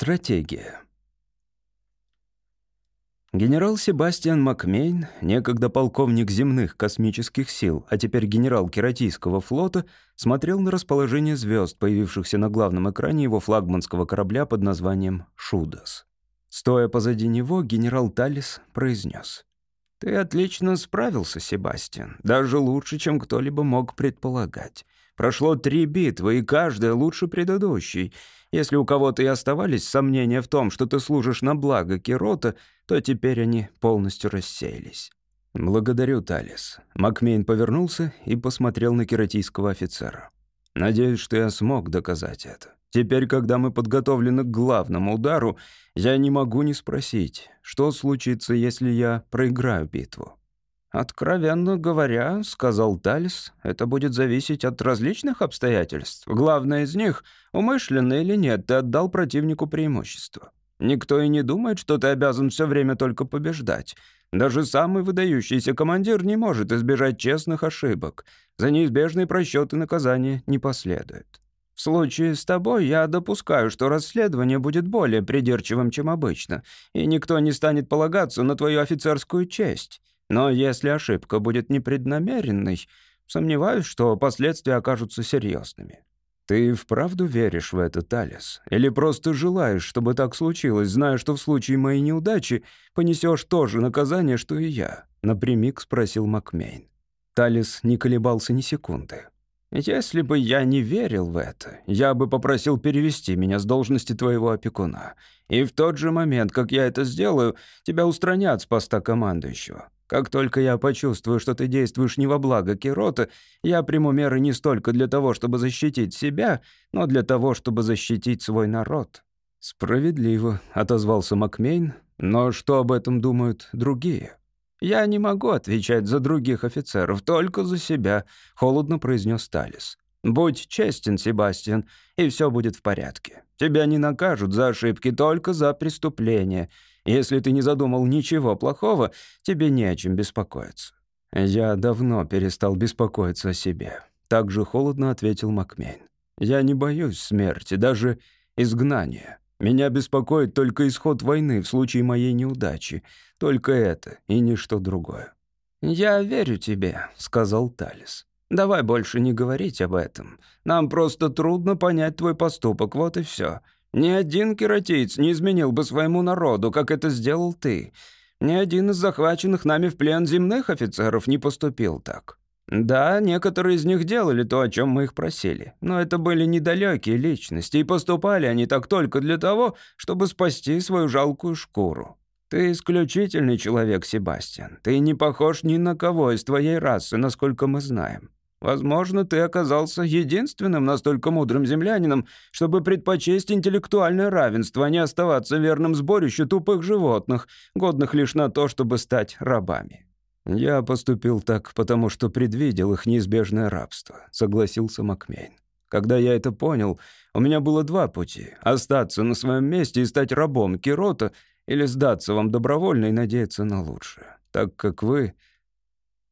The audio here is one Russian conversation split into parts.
Стратегия. Генерал Себастьян Макмейн, некогда полковник земных космических сил, а теперь генерал Кератийского флота, смотрел на расположение звезд, появившихся на главном экране его флагманского корабля под названием «Шудос». Стоя позади него, генерал Талис произнес. «Ты отлично справился, Себастьян, даже лучше, чем кто-либо мог предполагать. Прошло три битвы, и каждая лучше предыдущей. Если у кого-то и оставались сомнения в том, что ты служишь на благо Кирота, то теперь они полностью рассеялись. «Благодарю, Талис». Макмейн повернулся и посмотрел на кератийского офицера. «Надеюсь, что я смог доказать это. Теперь, когда мы подготовлены к главному удару, я не могу не спросить, что случится, если я проиграю битву. «Откровенно говоря, — сказал Талис, — это будет зависеть от различных обстоятельств. Главное из них — умышленно или нет, ты отдал противнику преимущество. Никто и не думает, что ты обязан все время только побеждать. Даже самый выдающийся командир не может избежать честных ошибок. За неизбежные просчеты наказания не последует. В случае с тобой я допускаю, что расследование будет более придирчивым, чем обычно, и никто не станет полагаться на твою офицерскую честь». Но если ошибка будет непреднамеренной, сомневаюсь, что последствия окажутся серьезными. Ты вправду веришь в это, Талис? Или просто желаешь, чтобы так случилось, зная, что в случае моей неудачи понесешь то же наказание, что и я?» — напрямик спросил Макмейн. Талис не колебался ни секунды. «Если бы я не верил в это, я бы попросил перевести меня с должности твоего опекуна. И в тот же момент, как я это сделаю, тебя устранят с поста командующего. Как только я почувствую, что ты действуешь не во благо Кирота, я приму меры не столько для того, чтобы защитить себя, но для того, чтобы защитить свой народ». «Справедливо», — отозвался Макмейн. «Но что об этом думают другие?» «Я не могу отвечать за других офицеров, только за себя», — холодно произнес Талис. «Будь честен, Себастьян, и все будет в порядке. Тебя не накажут за ошибки, только за преступления. Если ты не задумал ничего плохого, тебе не о чем беспокоиться». «Я давно перестал беспокоиться о себе», — так же холодно ответил Макмейн. «Я не боюсь смерти, даже изгнания. Меня беспокоит только исход войны в случае моей неудачи. Только это и ничто другое». «Я верю тебе», — сказал Талис. «Давай больше не говорить об этом. Нам просто трудно понять твой поступок, вот и все. Ни один кератиец не изменил бы своему народу, как это сделал ты. Ни один из захваченных нами в плен земных офицеров не поступил так. Да, некоторые из них делали то, о чем мы их просили, но это были недалекие личности, и поступали они так только для того, чтобы спасти свою жалкую шкуру. Ты исключительный человек, Себастьян. Ты не похож ни на кого из твоей расы, насколько мы знаем. Возможно, ты оказался единственным настолько мудрым землянином, чтобы предпочесть интеллектуальное равенство, а не оставаться верным сборищу тупых животных, годных лишь на то, чтобы стать рабами. «Я поступил так, потому что предвидел их неизбежное рабство», — согласился Макмейн. «Когда я это понял, у меня было два пути — остаться на своем месте и стать рабом Кирота или сдаться вам добровольно и надеяться на лучшее. Так как вы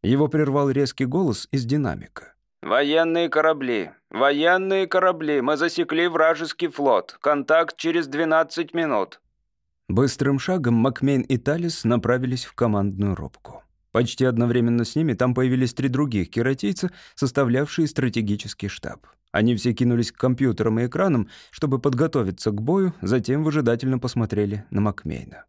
его прервал резкий голос из динамика. «Военные корабли! Военные корабли! Мы засекли вражеский флот! Контакт через 12 минут!» Быстрым шагом Макмейн и Талис направились в командную рубку. Почти одновременно с ними там появились три других кератийца, составлявшие стратегический штаб. Они все кинулись к компьютерам и экранам, чтобы подготовиться к бою, затем выжидательно посмотрели на Макмейна.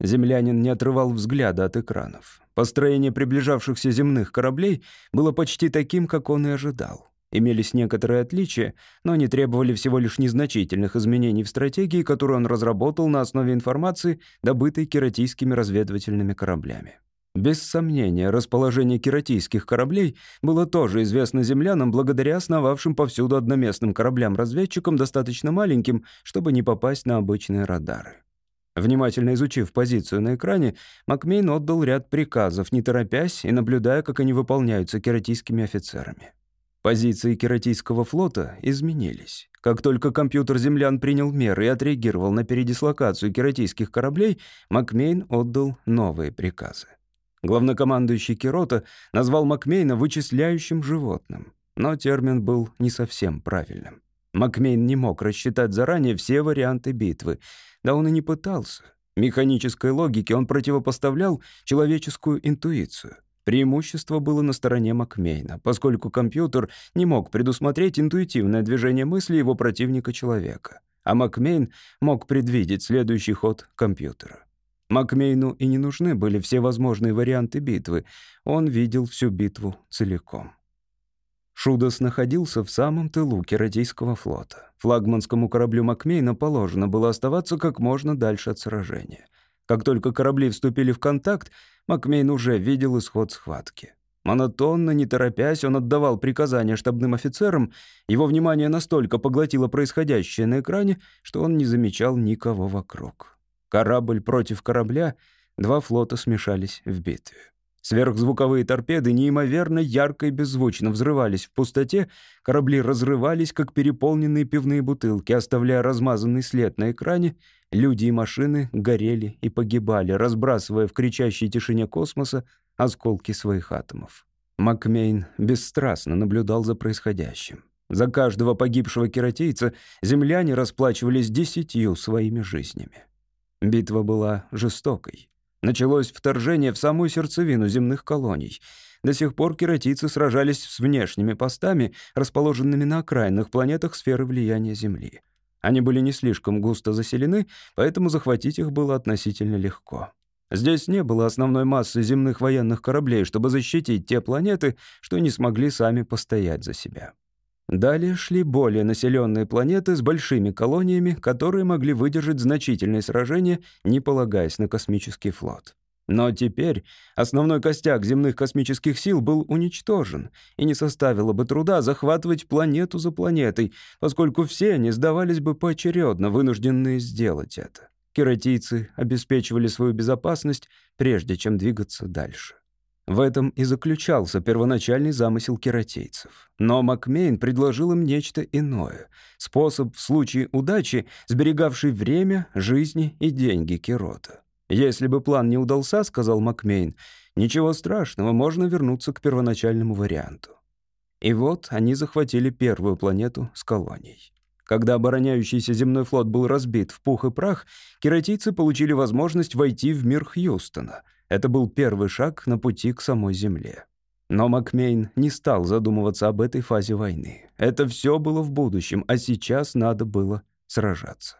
Землянин не отрывал взгляда от экранов. Построение приближавшихся земных кораблей было почти таким, как он и ожидал. Имелись некоторые отличия, но они требовали всего лишь незначительных изменений в стратегии, которую он разработал на основе информации, добытой кератийскими разведывательными кораблями. Без сомнения, расположение кератийских кораблей было тоже известно землянам благодаря основавшим повсюду одноместным кораблям-разведчикам достаточно маленьким, чтобы не попасть на обычные радары. Внимательно изучив позицию на экране, Макмейн отдал ряд приказов, не торопясь и наблюдая, как они выполняются кератийскими офицерами. Позиции кератийского флота изменились. Как только компьютер землян принял меры и отреагировал на передислокацию кератийских кораблей, Макмейн отдал новые приказы. Главнокомандующий Кирота назвал Макмейна вычисляющим животным, но термин был не совсем правильным. Макмейн не мог рассчитать заранее все варианты битвы. Да он и не пытался. Механической логике он противопоставлял человеческую интуицию. Преимущество было на стороне Макмейна, поскольку компьютер не мог предусмотреть интуитивное движение мысли его противника-человека. А Макмейн мог предвидеть следующий ход компьютера. Макмейну и не нужны были все возможные варианты битвы. Он видел всю битву целиком. Шудос находился в самом тылу Кератийского флота. Флагманскому кораблю Макмейна положено было оставаться как можно дальше от сражения. Как только корабли вступили в контакт, Макмейн уже видел исход схватки. Монотонно, не торопясь, он отдавал приказания штабным офицерам. Его внимание настолько поглотило происходящее на экране, что он не замечал никого вокруг. Корабль против корабля, два флота смешались в битве. Сверхзвуковые торпеды неимоверно ярко и беззвучно взрывались в пустоте, корабли разрывались, как переполненные пивные бутылки, оставляя размазанный след на экране, люди и машины горели и погибали, разбрасывая в кричащей тишине космоса осколки своих атомов. Макмейн бесстрастно наблюдал за происходящим. За каждого погибшего кератейца земляне расплачивались десятью своими жизнями. Битва была жестокой. Началось вторжение в самую сердцевину земных колоний. До сих пор кератийцы сражались с внешними постами, расположенными на окраинных планетах сферы влияния Земли. Они были не слишком густо заселены, поэтому захватить их было относительно легко. Здесь не было основной массы земных военных кораблей, чтобы защитить те планеты, что не смогли сами постоять за себя. Далее шли более населенные планеты с большими колониями, которые могли выдержать значительные сражения, не полагаясь на космический флот. Но теперь основной костяк земных космических сил был уничтожен, и не составило бы труда захватывать планету за планетой, поскольку все они сдавались бы поочередно, вынужденные сделать это. Кератийцы обеспечивали свою безопасность, прежде чем двигаться дальше. В этом и заключался первоначальный замысел кератейцев. Но Макмейн предложил им нечто иное. Способ в случае удачи, сберегавший время, жизни и деньги Керота. «Если бы план не удался, — сказал Макмейн, — ничего страшного, можно вернуться к первоначальному варианту». И вот они захватили первую планету с колонией. Когда обороняющийся земной флот был разбит в пух и прах, кератийцы получили возможность войти в мир Хьюстона — это был первый шаг на пути к самой Земле. Но Макмейн не стал задумываться об этой фазе войны. Это все было в будущем, а сейчас надо было сражаться.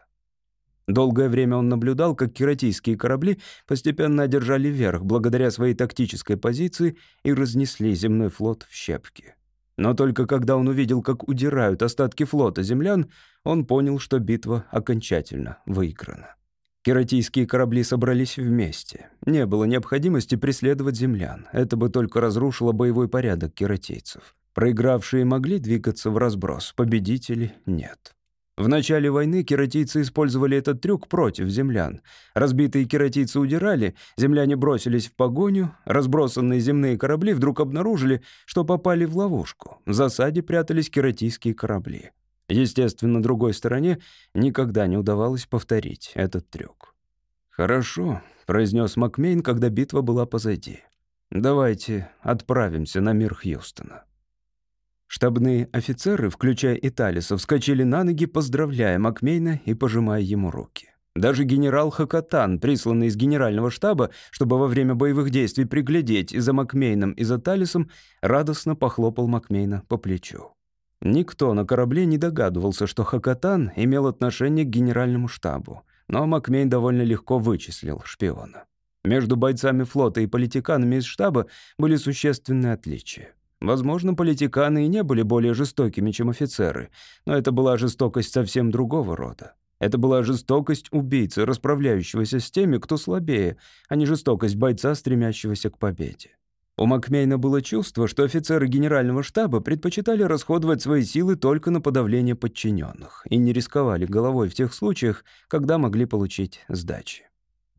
Долгое время он наблюдал, как кератийские корабли постепенно одержали верх благодаря своей тактической позиции и разнесли земной флот в щепки. Но только когда он увидел, как удирают остатки флота землян, он понял, что битва окончательно выиграна. Кератийские корабли собрались вместе. Не было необходимости преследовать землян. Это бы только разрушило боевой порядок кератийцев. Проигравшие могли двигаться в разброс, победители — нет. В начале войны кератийцы использовали этот трюк против землян. Разбитые кератийцы удирали, земляне бросились в погоню, разбросанные земные корабли вдруг обнаружили, что попали в ловушку. В засаде прятались кератийские корабли. Естественно, другой стороне никогда не удавалось повторить этот трюк. «Хорошо», — произнес Макмейн, когда битва была позади. «Давайте отправимся на мир Хьюстона». Штабные офицеры, включая Италиса, вскочили на ноги, поздравляя Макмейна и пожимая ему руки. Даже генерал Хакатан, присланный из генерального штаба, чтобы во время боевых действий приглядеть и за Макмейном, и за Талисом, радостно похлопал Макмейна по плечу. Никто на корабле не догадывался, что Хакатан имел отношение к генеральному штабу, но Макмейн довольно легко вычислил шпиона. Между бойцами флота и политиканами из штаба были существенные отличия. Возможно, политиканы и не были более жестокими, чем офицеры, но это была жестокость совсем другого рода. Это была жестокость убийцы, расправляющегося с теми, кто слабее, а не жестокость бойца, стремящегося к победе. У Макмейна было чувство, что офицеры генерального штаба предпочитали расходовать свои силы только на подавление подчиненных и не рисковали головой в тех случаях, когда могли получить сдачи.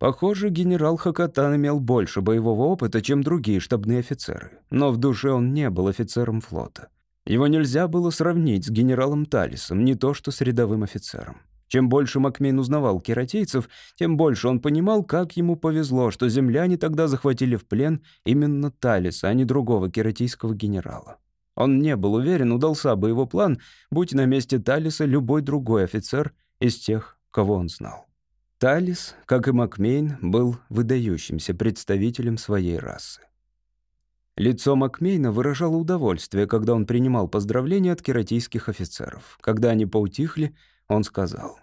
Похоже, генерал Хакатан имел больше боевого опыта, чем другие штабные офицеры, но в душе он не был офицером флота. Его нельзя было сравнить с генералом Талисом, не то что с рядовым офицером. Чем больше Макмейн узнавал кератейцев, тем больше он понимал, как ему повезло, что земляне тогда захватили в плен именно Талиса, а не другого кератийского генерала. Он не был уверен, удался бы его план, будь на месте Талиса любой другой офицер из тех, кого он знал. Талис, как и Макмейн, был выдающимся представителем своей расы. Лицо Макмейна выражало удовольствие, когда он принимал поздравления от кератийских офицеров. Когда они поутихли, он сказал,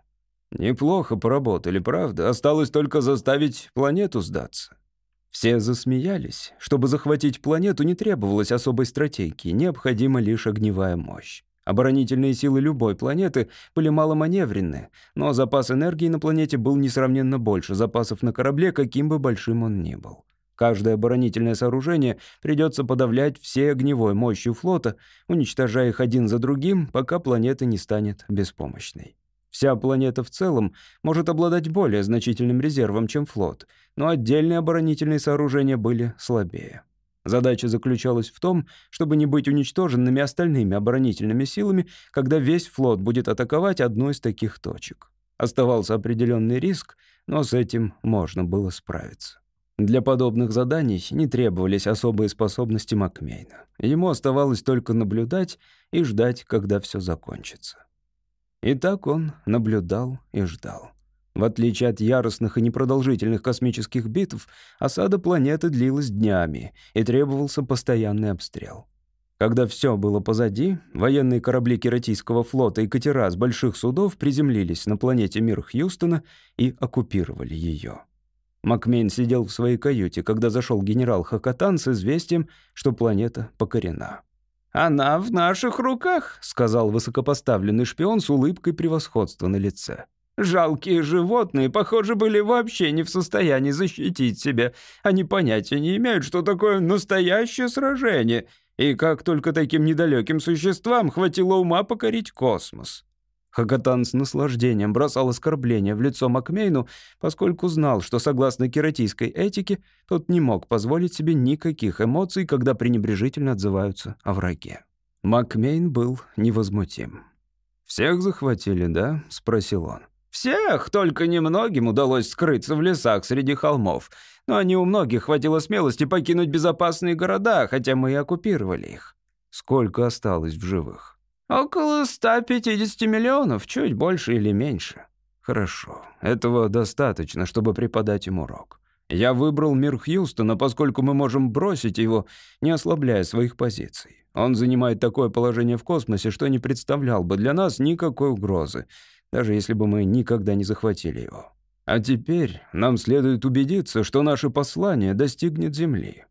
«Неплохо поработали, правда? Осталось только заставить планету сдаться». Все засмеялись. Чтобы захватить планету, не требовалось особой стратегии, необходима лишь огневая мощь. Оборонительные силы любой планеты были маломаневренны, но запас энергии на планете был несравненно больше запасов на корабле, каким бы большим он ни был. Каждое оборонительное сооружение придется подавлять всей огневой мощью флота, уничтожая их один за другим, пока планета не станет беспомощной. Вся планета в целом может обладать более значительным резервом, чем флот, но отдельные оборонительные сооружения были слабее. Задача заключалась в том, чтобы не быть уничтоженными остальными оборонительными силами, когда весь флот будет атаковать одну из таких точек. Оставался определенный риск, но с этим можно было справиться. Для подобных заданий не требовались особые способности Макмейна. Ему оставалось только наблюдать и ждать, когда все закончится. И так он наблюдал и ждал. В отличие от яростных и непродолжительных космических битв, осада планеты длилась днями и требовался постоянный обстрел. Когда все было позади, военные корабли Кератийского флота и катера с больших судов приземлились на планете Мир Хьюстона и оккупировали ее. Макмейн сидел в своей каюте, когда зашел генерал Хакатан с известием, что планета покорена. «Она в наших руках», — сказал высокопоставленный шпион с улыбкой превосходства на лице. «Жалкие животные, похоже, были вообще не в состоянии защитить себя. Они понятия не имеют, что такое настоящее сражение. И как только таким недалеким существам хватило ума покорить космос». Хакатан с наслаждением бросал оскорбления в лицо Макмейну, поскольку знал, что согласно кератийской этике тот не мог позволить себе никаких эмоций, когда пренебрежительно отзываются о враге. Макмейн был невозмутим. «Всех захватили, да?» — спросил он. «Всех, только немногим удалось скрыться в лесах среди холмов. Но не у многих хватило смелости покинуть безопасные города, хотя мы и оккупировали их». «Сколько осталось в живых?» «Около 150 миллионов, чуть больше или меньше». «Хорошо. Этого достаточно, чтобы преподать им урок. Я выбрал мир Хьюстона, поскольку мы можем бросить его, не ослабляя своих позиций. Он занимает такое положение в космосе, что не представлял бы для нас никакой угрозы, даже если бы мы никогда не захватили его. А теперь нам следует убедиться, что наше послание достигнет Земли».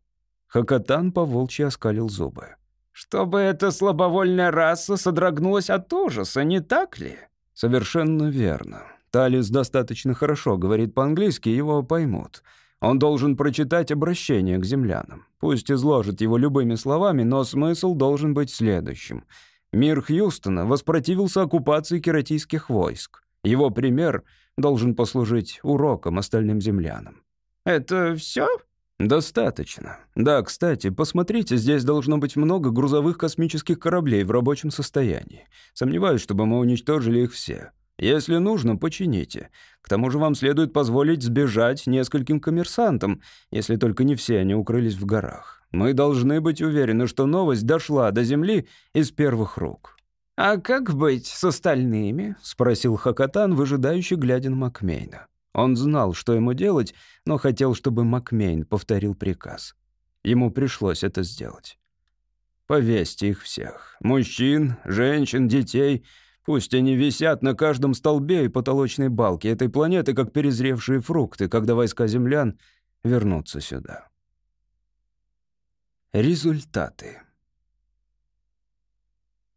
Хакатан поволчьи оскалил зубы. Чтобы эта слабовольная раса содрогнулась от ужаса, не так ли? Совершенно верно. Талис достаточно хорошо говорит по-английски, его поймут. Он должен прочитать обращение к землянам. Пусть изложит его любыми словами, но смысл должен быть следующим. Мир Хьюстона воспротивился оккупации кератийских войск. Его пример должен послужить уроком остальным землянам. «Это все?» «Достаточно. Да, кстати, посмотрите, здесь должно быть много грузовых космических кораблей в рабочем состоянии. Сомневаюсь, чтобы мы уничтожили их все. Если нужно, почините. К тому же вам следует позволить сбежать нескольким коммерсантам, если только не все они укрылись в горах. Мы должны быть уверены, что новость дошла до Земли из первых рук». «А как быть с остальными?» — спросил Хакатан, выжидающий, глядя на Макмейна. Он знал, что ему делать, но хотел, чтобы Макмейн повторил приказ. Ему пришлось это сделать. «Повесьте их всех. Мужчин, женщин, детей. Пусть они висят на каждом столбе и потолочной балке этой планеты, как перезревшие фрукты, когда войска землян вернутся сюда». Результаты.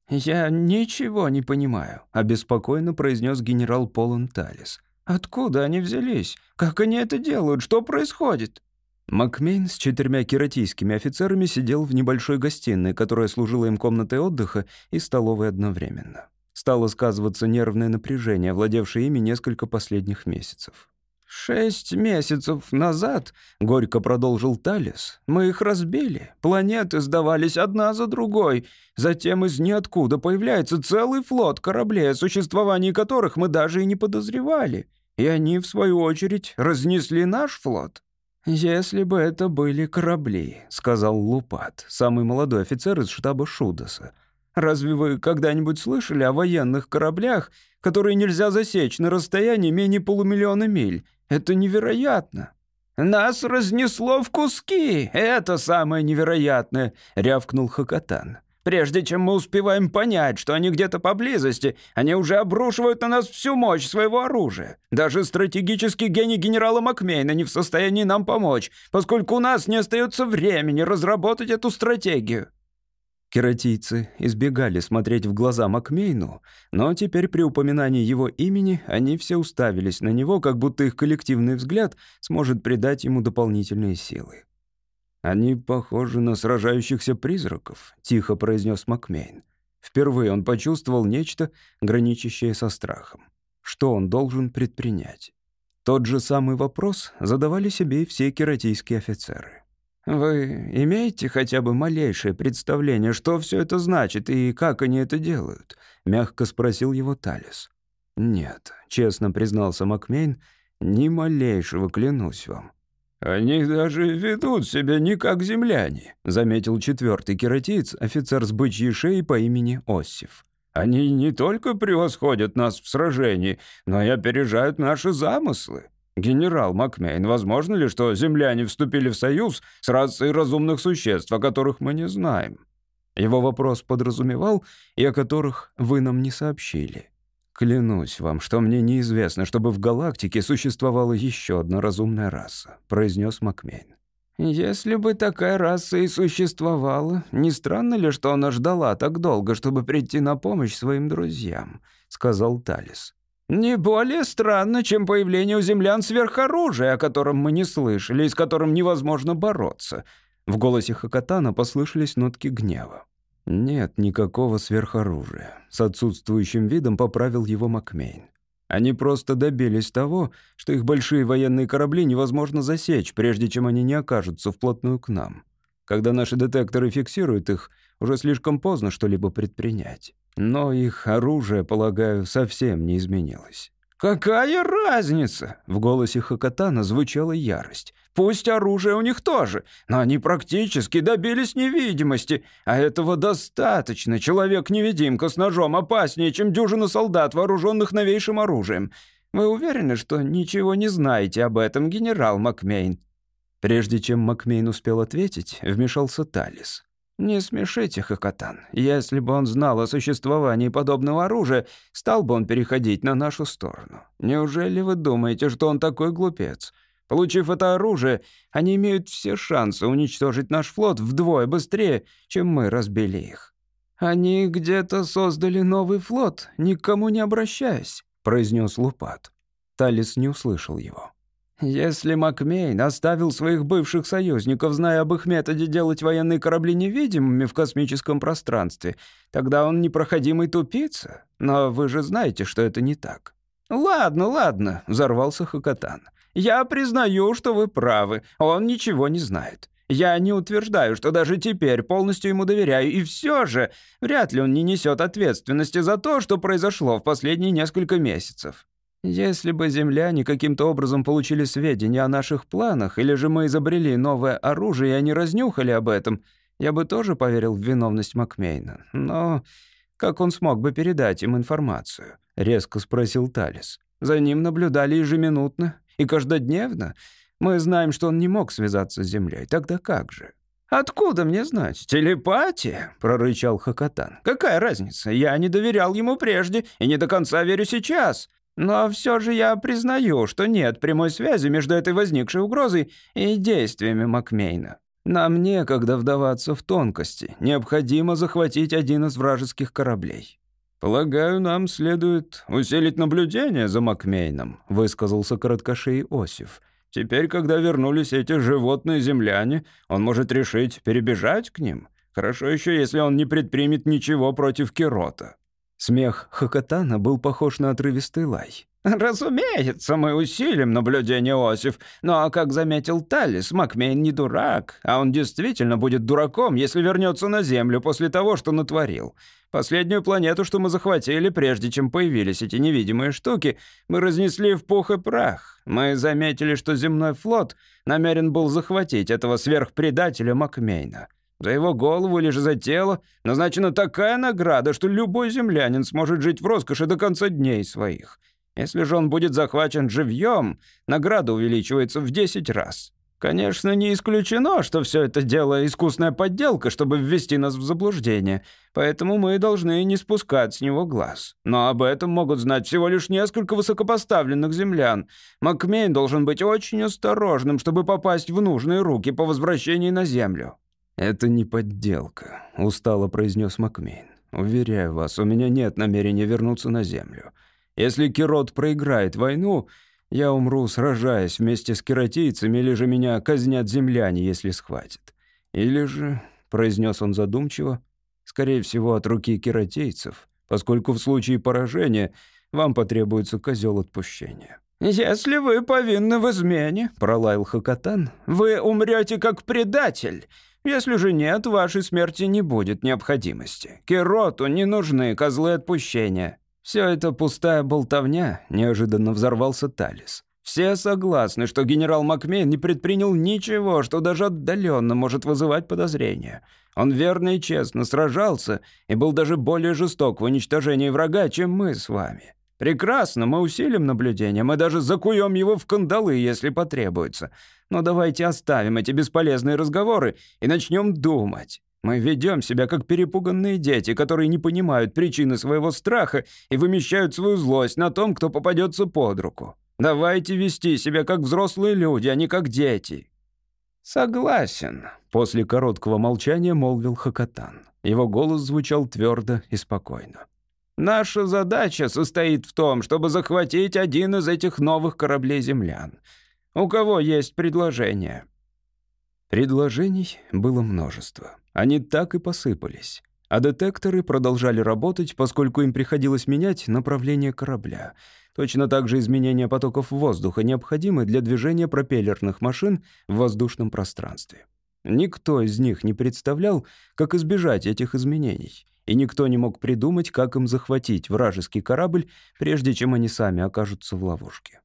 «Я ничего не понимаю», — обеспокоенно произнес генерал Полон Талис. Откуда они взялись? Как они это делают? Что происходит?» Макмейн с четырьмя кератийскими офицерами сидел в небольшой гостиной, которая служила им комнатой отдыха и столовой одновременно. Стало сказываться нервное напряжение, владевшее ими несколько последних месяцев. «Шесть месяцев назад», — горько продолжил Талис, — «мы их разбили. Планеты сдавались одна за другой. Затем из ниоткуда появляется целый флот кораблей, о существовании которых мы даже и не подозревали. И они, в свою очередь, разнесли наш флот. «Если бы это были корабли», — сказал Лупат, самый молодой офицер из штаба Шудаса. «Разве вы когда-нибудь слышали о военных кораблях, которые нельзя засечь на расстоянии менее полумиллиона миль? Это невероятно!» «Нас разнесло в куски! Это самое невероятное!» — рявкнул Хакатан. Прежде чем мы успеваем понять, что они где-то поблизости, они уже обрушивают на нас всю мощь своего оружия. Даже стратегический гений генерала Макмейна не в состоянии нам помочь, поскольку у нас не остается времени разработать эту стратегию». Кератийцы избегали смотреть в глаза Макмейну, но теперь при упоминании его имени они все уставились на него, как будто их коллективный взгляд сможет придать ему дополнительные силы. «Они похожи на сражающихся призраков», — тихо произнес Макмейн. Впервые он почувствовал нечто, граничащее со страхом. Что он должен предпринять? Тот же самый вопрос задавали себе и все кератийские офицеры. «Вы имеете хотя бы малейшее представление, что все это значит и как они это делают?» — мягко спросил его Талис. «Нет», — честно признался Макмейн, — «ни малейшего, клянусь вам. «Они даже ведут себя не как земляне», — заметил четвертый кератиец, офицер с бычьей шеей по имени Осиф. «Они не только превосходят нас в сражении, но и опережают наши замыслы. Генерал Макмейн, возможно ли, что земляне вступили в союз с расой разумных существ, о которых мы не знаем?» Его вопрос подразумевал, и о которых вы нам не сообщили. «Клянусь вам, что мне неизвестно, чтобы в галактике существовала еще одна разумная раса», — произнес Макмейн. «Если бы такая раса и существовала, не странно ли, что она ждала так долго, чтобы прийти на помощь своим друзьям?» — сказал Талис. «Не более странно, чем появление у землян сверхоружия, о котором мы не слышали и с которым невозможно бороться». В голосе Хакатана послышались нотки гнева. Нет никакого сверхоружия. С отсутствующим видом поправил его Макмейн. Они просто добились того, что их большие военные корабли невозможно засечь, прежде чем они не окажутся вплотную к нам. Когда наши детекторы фиксируют их, уже слишком поздно что-либо предпринять. Но их оружие, полагаю, совсем не изменилось. «Какая разница?» — в голосе Хакатана звучала ярость. «Пусть оружие у них тоже, но они практически добились невидимости, а этого достаточно. Человек-невидимка с ножом опаснее, чем дюжина солдат, вооруженных новейшим оружием. Вы уверены, что ничего не знаете об этом, генерал Макмейн?» Прежде чем Макмейн успел ответить, вмешался Талис. «Не смешите, Хакатан. Если бы он знал о существовании подобного оружия, стал бы он переходить на нашу сторону. Неужели вы думаете, что он такой глупец? Получив это оружие, они имеют все шансы уничтожить наш флот вдвое быстрее, чем мы разбили их». «Они где-то создали новый флот, никому не обращаясь», — произнес Лупат. Талис не услышал его. Если Макмейн оставил своих бывших союзников, зная об их методе делать военные корабли невидимыми в космическом пространстве, тогда он непроходимый тупица. Но вы же знаете, что это не так. «Ладно, ладно», — взорвался Хакатан. «Я признаю, что вы правы. Он ничего не знает. Я не утверждаю, что даже теперь полностью ему доверяю, и все же вряд ли он не несет ответственности за то, что произошло в последние несколько месяцев. Если бы земляне каким-то образом получили сведения о наших планах, или же мы изобрели новое оружие, и они разнюхали об этом, я бы тоже поверил в виновность Макмейна. Но как он смог бы передать им информацию?» — резко спросил Талис. «За ним наблюдали ежеминутно и каждодневно. Мы знаем, что он не мог связаться с Землей. Тогда как же?» «Откуда мне знать? Телепатия?» — прорычал Хакатан. «Какая разница? Я не доверял ему прежде и не до конца верю сейчас. Но все же я признаю, что нет прямой связи между этой возникшей угрозой и действиями Макмейна. Нам некогда вдаваться в тонкости. Необходимо захватить один из вражеских кораблей. «Полагаю, нам следует усилить наблюдение за Макмейном», — высказался короткошей Осиф. «Теперь, когда вернулись эти животные земляне, он может решить перебежать к ним. Хорошо еще, если он не предпримет ничего против Кирота». Смех Хакатана был похож на отрывистый лай. «Разумеется, мы усилим наблюдение Осиф, но, как заметил Талис, Макмейн не дурак, а он действительно будет дураком, если вернется на Землю после того, что натворил. Последнюю планету, что мы захватили, прежде чем появились эти невидимые штуки, мы разнесли в пух и прах. Мы заметили, что земной флот намерен был захватить этого сверхпредателя Макмейна. За его голову или же за тело назначена такая награда, что любой землянин сможет жить в роскоши до конца дней своих. Если же он будет захвачен живьем, награда увеличивается в 10 раз. Конечно, не исключено, что все это дело искусная подделка, чтобы ввести нас в заблуждение, поэтому мы должны не спускать с него глаз. Но об этом могут знать всего лишь несколько высокопоставленных землян. Макмейн должен быть очень осторожным, чтобы попасть в нужные руки по возвращении на Землю». «Это не подделка», — устало произнес Макмейн. «Уверяю вас, у меня нет намерения вернуться на Землю. Если Кирот проиграет войну, я умру, сражаясь вместе с кератийцами, или же меня казнят земляне, если схватят. Или же, — произнес он задумчиво, — скорее всего, от руки кератейцев, поскольку в случае поражения вам потребуется козел отпущения». «Если вы повинны в измене», — пролаял Хакатан, — «вы умрете как предатель. Если же нет, вашей смерти не будет необходимости. Кероту не нужны козлы отпущения. «Все это пустая болтовня», — неожиданно взорвался Талис. «Все согласны, что генерал Макмейн не предпринял ничего, что даже отдаленно может вызывать подозрения. Он верно и честно сражался и был даже более жесток в уничтожении врага, чем мы с вами. Прекрасно, мы усилим наблюдение, мы даже закуем его в кандалы, если потребуется. Но давайте оставим эти бесполезные разговоры и начнем думать. Мы ведем себя как перепуганные дети, которые не понимают причины своего страха и вымещают свою злость на том, кто попадется под руку. Давайте вести себя как взрослые люди, а не как дети». «Согласен», — после короткого молчания молвил Хакатан. Его голос звучал твердо и спокойно. «Наша задача состоит в том, чтобы захватить один из этих новых кораблей землян. У кого есть предложение?» Предложений было множество. Они так и посыпались. А детекторы продолжали работать, поскольку им приходилось менять направление корабля. Точно так же изменения потоков воздуха необходимы для движения пропеллерных машин в воздушном пространстве. Никто из них не представлял, как избежать этих изменений, и никто не мог придумать, как им захватить вражеский корабль, прежде чем они сами окажутся в ловушке.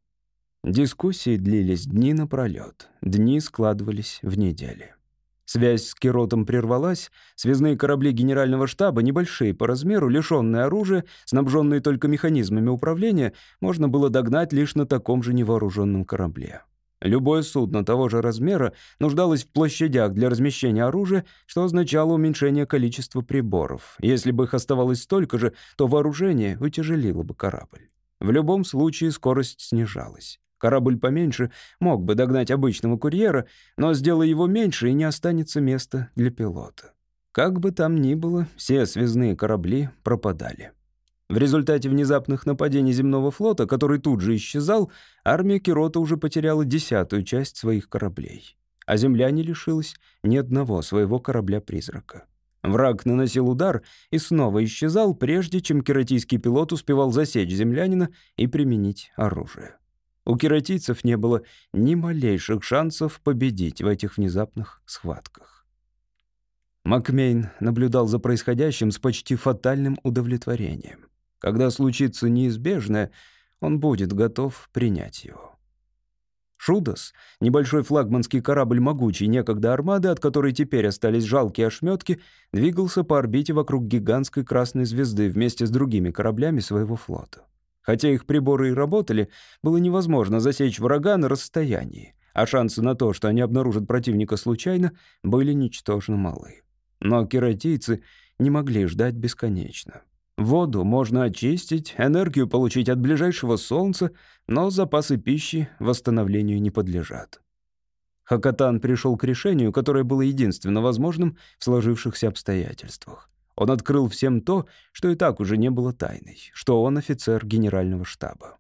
Дискуссии длились дни напролёт, дни складывались в недели. Связь с Киротом прервалась, связные корабли генерального штаба, небольшие по размеру, лишённые оружия, снабженные только механизмами управления, можно было догнать лишь на таком же невооруженном корабле. Любое судно того же размера нуждалось в площадях для размещения оружия, что означало уменьшение количества приборов. Если бы их оставалось столько же, то вооружение утяжелило бы корабль. В любом случае скорость снижалась. Корабль поменьше мог бы догнать обычного курьера, но сделай его меньше, и не останется места для пилота. Как бы там ни было, все связные корабли пропадали. В результате внезапных нападений земного флота, который тут же исчезал, армия Кирота уже потеряла десятую часть своих кораблей. А земля не лишилась ни одного своего корабля-призрака. Враг наносил удар и снова исчезал, прежде чем кератийский пилот успевал засечь землянина и применить оружие. У кератийцев не было ни малейших шансов победить в этих внезапных схватках. Макмейн наблюдал за происходящим с почти фатальным удовлетворением. Когда случится неизбежное, он будет готов принять его. Шудос, небольшой флагманский корабль могучей некогда армады, от которой теперь остались жалкие ошметки, двигался по орбите вокруг гигантской красной звезды вместе с другими кораблями своего флота. Хотя их приборы и работали, было невозможно засечь врага на расстоянии, а шансы на то, что они обнаружат противника случайно, были ничтожно малы. Но кератийцы не могли ждать бесконечно. Воду можно очистить, энергию получить от ближайшего солнца, но запасы пищи восстановлению не подлежат. Хакатан пришел к решению, которое было единственно возможным в сложившихся обстоятельствах. Он открыл всем то, что и так уже не было тайной, что он офицер генерального штаба.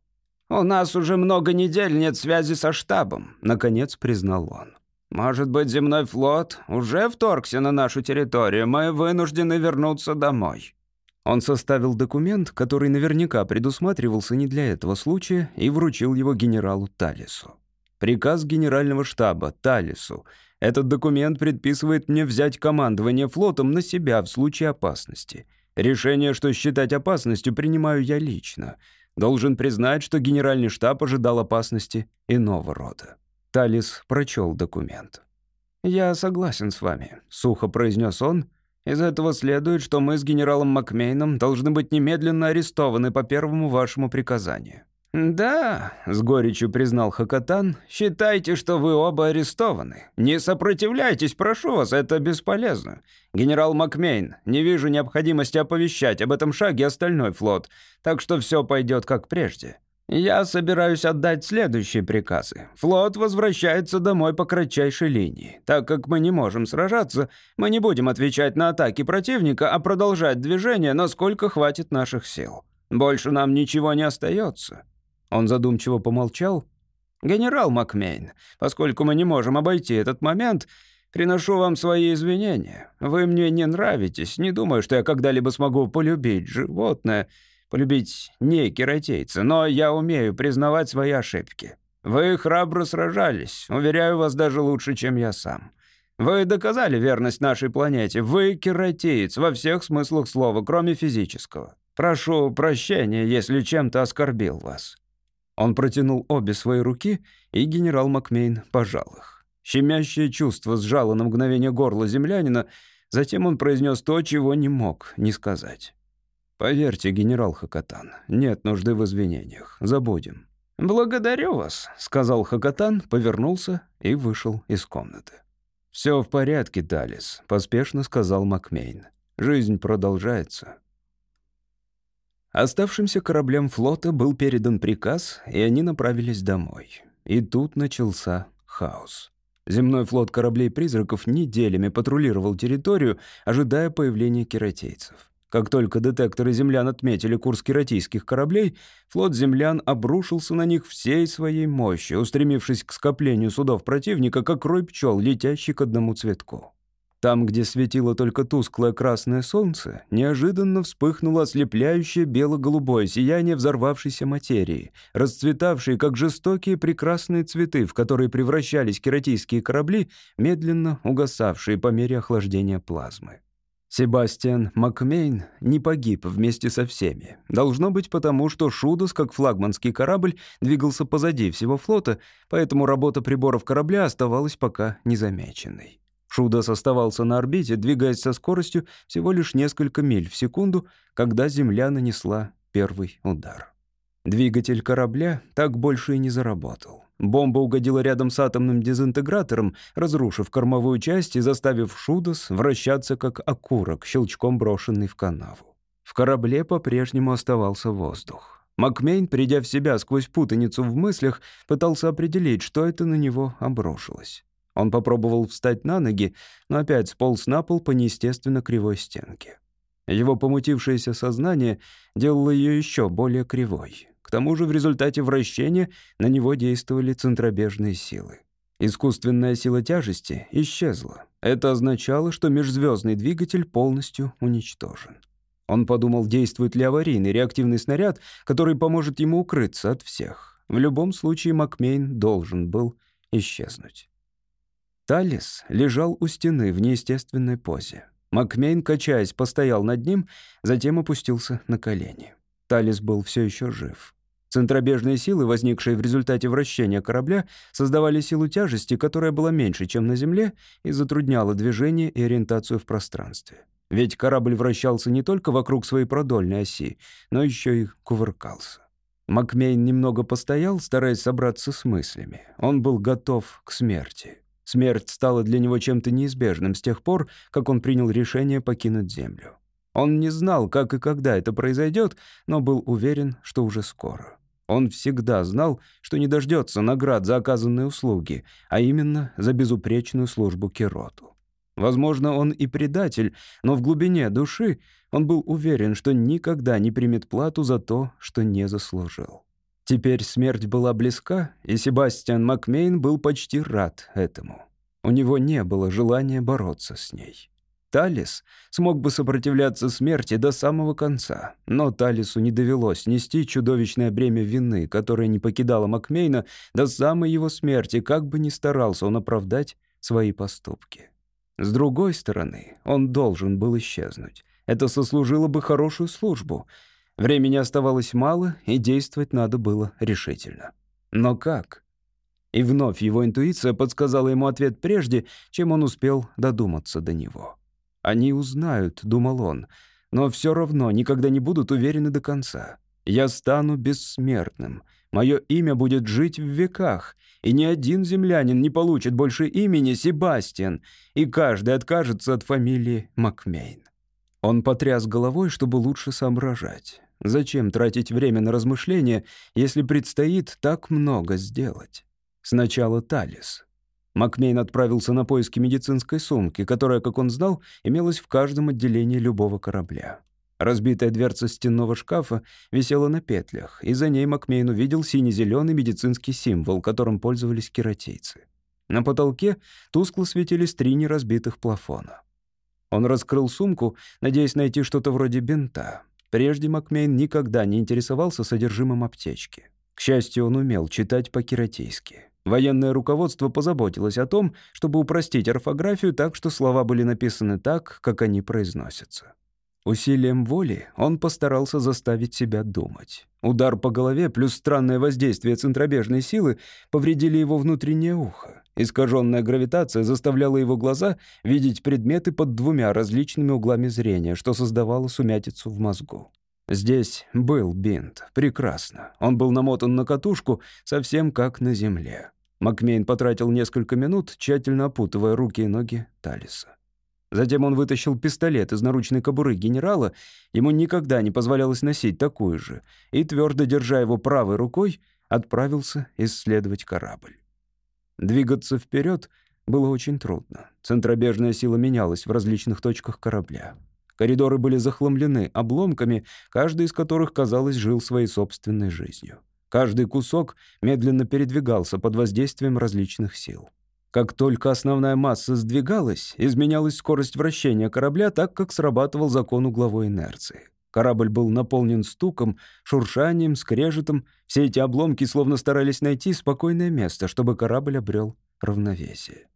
«У нас уже много недель нет связи со штабом», — наконец признал он. «Может быть, земной флот уже вторгся на нашу территорию, мы вынуждены вернуться домой». Он составил документ, который наверняка предусматривался не для этого случая, и вручил его генералу Талису. Приказ генерального штаба Талису этот документ предписывает мне взять командование флотом на себя в случае опасности. Решение, что считать опасностью, принимаю я лично. Должен признать, что генеральный штаб ожидал опасности иного рода. Талис прочел документ. «Я согласен с вами», — сухо произнес он. «Из этого следует, что мы с генералом Макмейном должны быть немедленно арестованы по первому вашему приказанию». «Да», — с горечью признал Хакатан, — «считайте, что вы оба арестованы. Не сопротивляйтесь, прошу вас, это бесполезно. Генерал Макмейн, не вижу необходимости оповещать об этом шаге остальной флот, так что все пойдет как прежде. Я собираюсь отдать следующие приказы. Флот возвращается домой по кратчайшей линии. Так как мы не можем сражаться, мы не будем отвечать на атаки противника, а продолжать движение, насколько хватит наших сил. Больше нам ничего не остается». Он задумчиво помолчал. «Генерал Макмейн, поскольку мы не можем обойти этот момент, приношу вам свои извинения. Вы мне не нравитесь, не думаю, что я когда-либо смогу полюбить животное, полюбить не кератейца, но я умею признавать свои ошибки. Вы храбро сражались, уверяю вас, даже лучше, чем я сам. Вы доказали верность нашей планете. Вы кератеец во всех смыслах слова, кроме физического. Прошу прощения, если чем-то оскорбил вас. Он протянул обе свои руки, и генерал Макмейн пожал их. Щемящее чувство сжало на мгновение горло землянина, затем он произнес то, чего не мог не сказать. «Поверьте, генерал Хакатан, нет нужды в извинениях. Забудем». «Благодарю вас», — сказал Хакатан, повернулся и вышел из комнаты. «Все в порядке, Талис», — поспешно сказал Макмейн. «Жизнь продолжается». Оставшимся кораблям флота был передан приказ, и они направились домой. И тут начался хаос. Земной флот кораблей-призраков неделями патрулировал территорию, ожидая появления кератейцев. Как только детекторы землян отметили курс кератийских кораблей, флот землян обрушился на них всей своей мощью, устремившись к скоплению судов противника, как рой пчел, летящий к одному цветку. Там, где светило только тусклое красное солнце, неожиданно вспыхнуло ослепляющее бело-голубое сияние взорвавшейся материи, расцветавшие, как жестокие прекрасные цветы, в которые превращались кератийские корабли, медленно угасавшие по мере охлаждения плазмы. Себастьян Макмейн не погиб вместе со всеми. Должно быть потому, что Шудос, как флагманский корабль, двигался позади всего флота, поэтому работа приборов корабля оставалась пока незамеченной. Шудос оставался на орбите, двигаясь со скоростью всего лишь несколько миль в секунду, когда Земля нанесла первый удар. Двигатель корабля так больше и не заработал. Бомба угодила рядом с атомным дезинтегратором, разрушив кормовую часть и заставив Шудос вращаться как окурок, щелчком брошенный в канаву. В корабле по-прежнему оставался воздух. Макмейн, придя в себя сквозь путаницу в мыслях, пытался определить, что это на него обрушилось. Он попробовал встать на ноги, но опять сполз на пол по неестественно кривой стенке. Его помутившееся сознание делало ее еще более кривой. Тому же в результате вращения на него действовали центробежные силы. Искусственная сила тяжести исчезла. Это означало, что межзвездный двигатель полностью уничтожен. Он подумал, действует ли аварийный реактивный снаряд, который поможет ему укрыться от всех. В любом случае Макмейн должен был исчезнуть. Талис лежал у стены в неестественной позе. Макмейн, качаясь, постоял над ним, затем опустился на колени. Талис был все еще жив. Центробежные силы, возникшие в результате вращения корабля, создавали силу тяжести, которая была меньше, чем на Земле, и затрудняла движение и ориентацию в пространстве. Ведь корабль вращался не только вокруг своей продольной оси, но еще и кувыркался. Макмейн немного постоял, стараясь собраться с мыслями. Он был готов к смерти. Смерть стала для него чем-то неизбежным с тех пор, как он принял решение покинуть Землю. Он не знал, как и когда это произойдет, но был уверен, что уже скоро. Он всегда знал, что не дождется наград за оказанные услуги, а именно за безупречную службу Кироту. Возможно, он и предатель, но в глубине души он был уверен, что никогда не примет плату за то, что не заслужил. Теперь смерть была близка, и Себастьян Макмейн был почти рад этому. У него не было желания бороться с ней. Талис смог бы сопротивляться смерти до самого конца, но Талису не довелось нести чудовищное бремя вины, которое не покидало Макмейна до самой его смерти, как бы ни старался он оправдать свои поступки. С другой стороны, он должен был исчезнуть. Это сослужило бы хорошую службу. Времени оставалось мало, и действовать надо было решительно. Но как? И вновь его интуиция подсказала ему ответ прежде, чем он успел додуматься до него. «Они узнают», — думал он, — «но все равно никогда не будут уверены до конца. Я стану бессмертным. Мое имя будет жить в веках, и ни один землянин не получит больше имени Себастьян, и каждый откажется от фамилии Макмейн». Он потряс головой, чтобы лучше соображать. Зачем тратить время на размышления, если предстоит так много сделать? Сначала Талис. Макмейн отправился на поиски медицинской сумки, которая, как он знал, имелась в каждом отделении любого корабля. Разбитая дверца стенного шкафа висела на петлях, и за ней Макмейн увидел сине-зеленый медицинский символ, которым пользовались кератийцы. На потолке тускло светились три неразбитых плафона. Он раскрыл сумку, надеясь найти что-то вроде бинта. Прежде Макмейн никогда не интересовался содержимым аптечки. К счастью, он умел читать по-кератейски. Военное руководство позаботилось о том, чтобы упростить орфографию так, что слова были написаны так, как они произносятся. Усилием воли он постарался заставить себя думать. Удар по голове плюс странное воздействие центробежной силы повредили его внутреннее ухо. Искаженная гравитация заставляла его глаза видеть предметы под двумя различными углами зрения, что создавало сумятицу в мозгу. Здесь был бинт. Прекрасно. Он был намотан на катушку, совсем как на земле. Макмейн потратил несколько минут, тщательно опутывая руки и ноги Талиса. Затем он вытащил пистолет из наручной кобуры генерала, ему никогда не позволялось носить такую же, и, твердо держа его правой рукой, отправился исследовать корабль. Двигаться вперед было очень трудно. Центробежная сила менялась в различных точках корабля. Коридоры были захламлены обломками, каждый из которых, казалось, жил своей собственной жизнью. Каждый кусок медленно передвигался под воздействием различных сил. Как только основная масса сдвигалась, изменялась скорость вращения корабля так, как срабатывал закон угловой инерции. Корабль был наполнен стуком, шуршанием, скрежетом. Все эти обломки словно старались найти спокойное место, чтобы корабль обрел равновесие.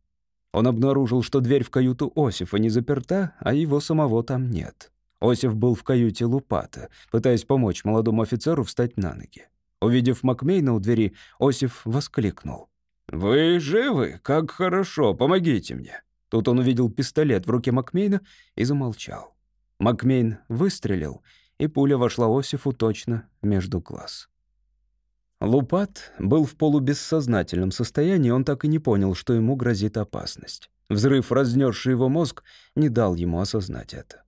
Он обнаружил, что дверь в каюту Осифа не заперта, а его самого там нет. Осиф был в каюте Лупата, пытаясь помочь молодому офицеру встать на ноги. Увидев Макмейна у двери, Осиф воскликнул. «Вы живы? Как хорошо! Помогите мне!» Тут он увидел пистолет в руке Макмейна и замолчал. Макмейн выстрелил, и пуля вошла Осифу точно между глаз. Лупат был в полубессознательном состоянии, он так и не понял, что ему грозит опасность. Взрыв, разнесший его мозг, не дал ему осознать это.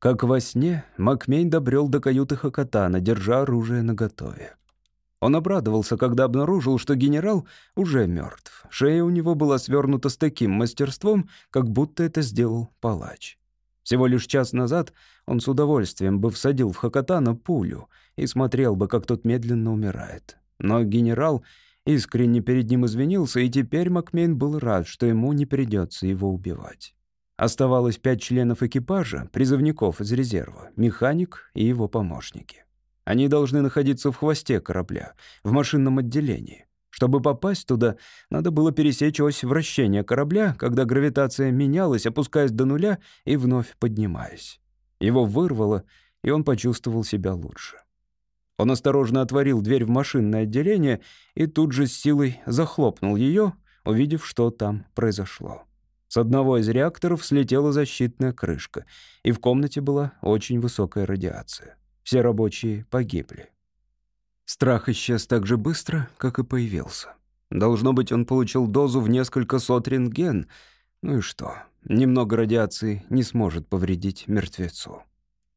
Как во сне, Макмейн добрел до каюты Хакатана, держа оружие наготове. Он обрадовался, когда обнаружил, что генерал уже мертв. Шея у него была свернута с таким мастерством, как будто это сделал палач. Всего лишь час назад он с удовольствием бы всадил в Хакатана пулю и смотрел бы, как тот медленно умирает. Но генерал искренне перед ним извинился, и теперь Макмейн был рад, что ему не придется его убивать. Оставалось пять членов экипажа, призывников из резерва, механик и его помощники. Они должны находиться в хвосте корабля, в машинном отделении. Чтобы попасть туда, надо было пересечь ось вращения корабля, когда гравитация менялась, опускаясь до нуля и вновь поднимаясь. Его вырвало, и он почувствовал себя лучше. Он осторожно отворил дверь в машинное отделение и тут же с силой захлопнул ее, увидев, что там произошло. С одного из реакторов слетела защитная крышка, и в комнате была очень высокая радиация. Все рабочие погибли. Страх исчез так же быстро, как и появился. Должно быть, он получил дозу в несколько сот рентген. Ну и что? Немного радиации не сможет повредить мертвецу.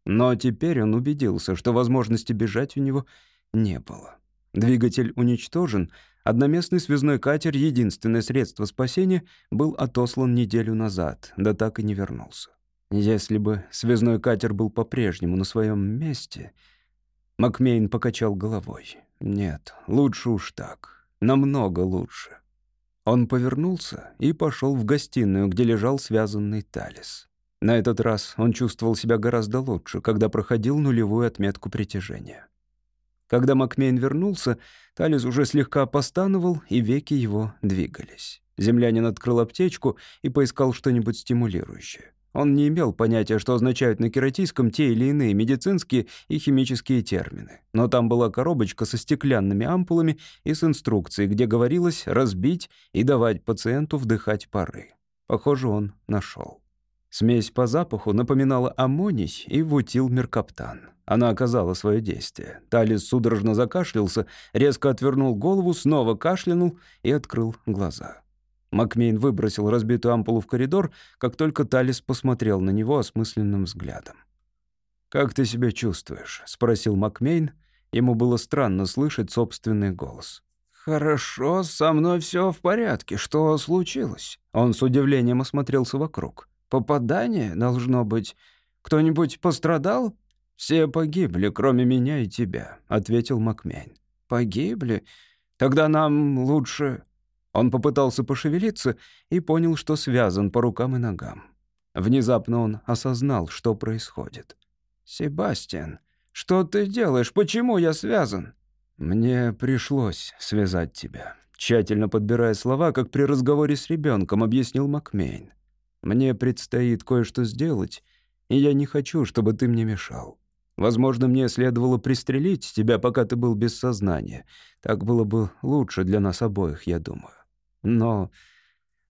Но теперь он убедился, что возможности бежать у него не было. Двигатель уничтожен, одноместный связной катер, единственное средство спасения, был отослан неделю назад, да так и не вернулся. Если бы связной катер был по-прежнему на своем месте... Макмейн покачал головой. Нет, лучше уж так. Намного лучше. Он повернулся и пошел в гостиную, где лежал связанный Талис. На этот раз он чувствовал себя гораздо лучше, когда проходил нулевую отметку притяжения. Когда Макмейн вернулся, Талис уже слегка постановал, и веки его двигались. Землянин открыл аптечку и поискал что-нибудь стимулирующее. Он не имел понятия, что означают на кератийском те или иные медицинские и химические термины. Но там была коробочка со стеклянными ампулами и с инструкцией, где говорилось разбить и давать пациенту вдыхать пары. Похоже, он нашел. Смесь по запаху напоминала аммоний и вутил меркаптан. Она оказала свое действие. Талис судорожно закашлялся, резко отвернул голову, снова кашлянул и открыл глаза. Макмейн выбросил разбитую ампулу в коридор, как только Талис посмотрел на него осмысленным взглядом. «Как ты себя чувствуешь?» — спросил Макмейн. Ему было странно слышать собственный голос. «Хорошо, со мной все в порядке. Что случилось?» Он с удивлением осмотрелся вокруг. «Попадание, должно быть. Кто-нибудь пострадал?» «Все погибли, кроме меня и тебя», — ответил Макмейн. «Погибли? Тогда нам лучше...» Он попытался пошевелиться и понял, что связан по рукам и ногам. Внезапно он осознал, что происходит. «Себастьян, что ты делаешь? Почему я связан?» «Мне пришлось связать тебя», — тщательно подбирая слова, как при разговоре с ребенком, объяснил Макмейн. «Мне предстоит кое-что сделать, и я не хочу, чтобы ты мне мешал. Возможно, мне следовало пристрелить тебя, пока ты был без сознания. Так было бы лучше для нас обоих, я думаю. Но...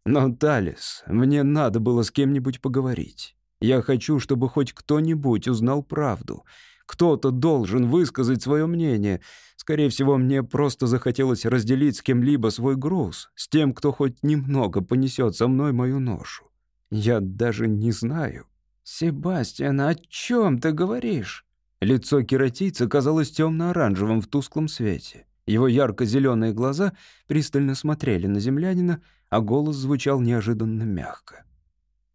Но, Талис, мне надо было с кем-нибудь поговорить. Я хочу, чтобы хоть кто-нибудь узнал правду. Кто-то должен высказать свое мнение. Скорее всего, мне просто захотелось разделить с кем-либо свой груз, с тем, кто хоть немного понесет со мной мою ношу. Я даже не знаю. «Себастьян, о чем ты говоришь?» Лицо кератийца казалось темно-оранжевым в тусклом свете. Его ярко-зеленые глаза пристально смотрели на землянина, а голос звучал неожиданно мягко.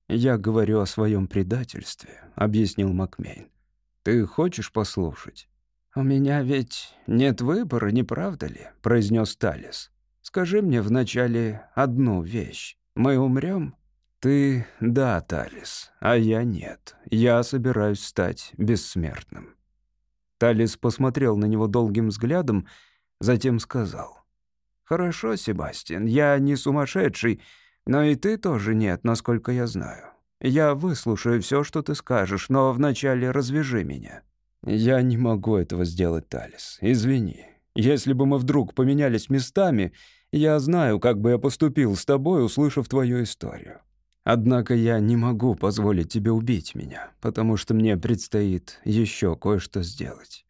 «Я говорю о своем предательстве», — объяснил Макмейн. «Ты хочешь послушать?» «У меня ведь нет выбора, не правда ли?» — произнес Талис. «Скажи мне вначале одну вещь. Мы умрем?» «Ты — да, Талис, а я нет. Я собираюсь стать бессмертным». Талис посмотрел на него долгим взглядом, Затем сказал. «Хорошо, Себастьян, я не сумасшедший, но и ты тоже нет, насколько я знаю. Я выслушаю все, что ты скажешь, но вначале развяжи меня». «Я не могу этого сделать, Талис. Извини. Если бы мы вдруг поменялись местами, я знаю, как бы я поступил с тобой, услышав твою историю. Однако я не могу позволить тебе убить меня, потому что мне предстоит еще кое-что сделать».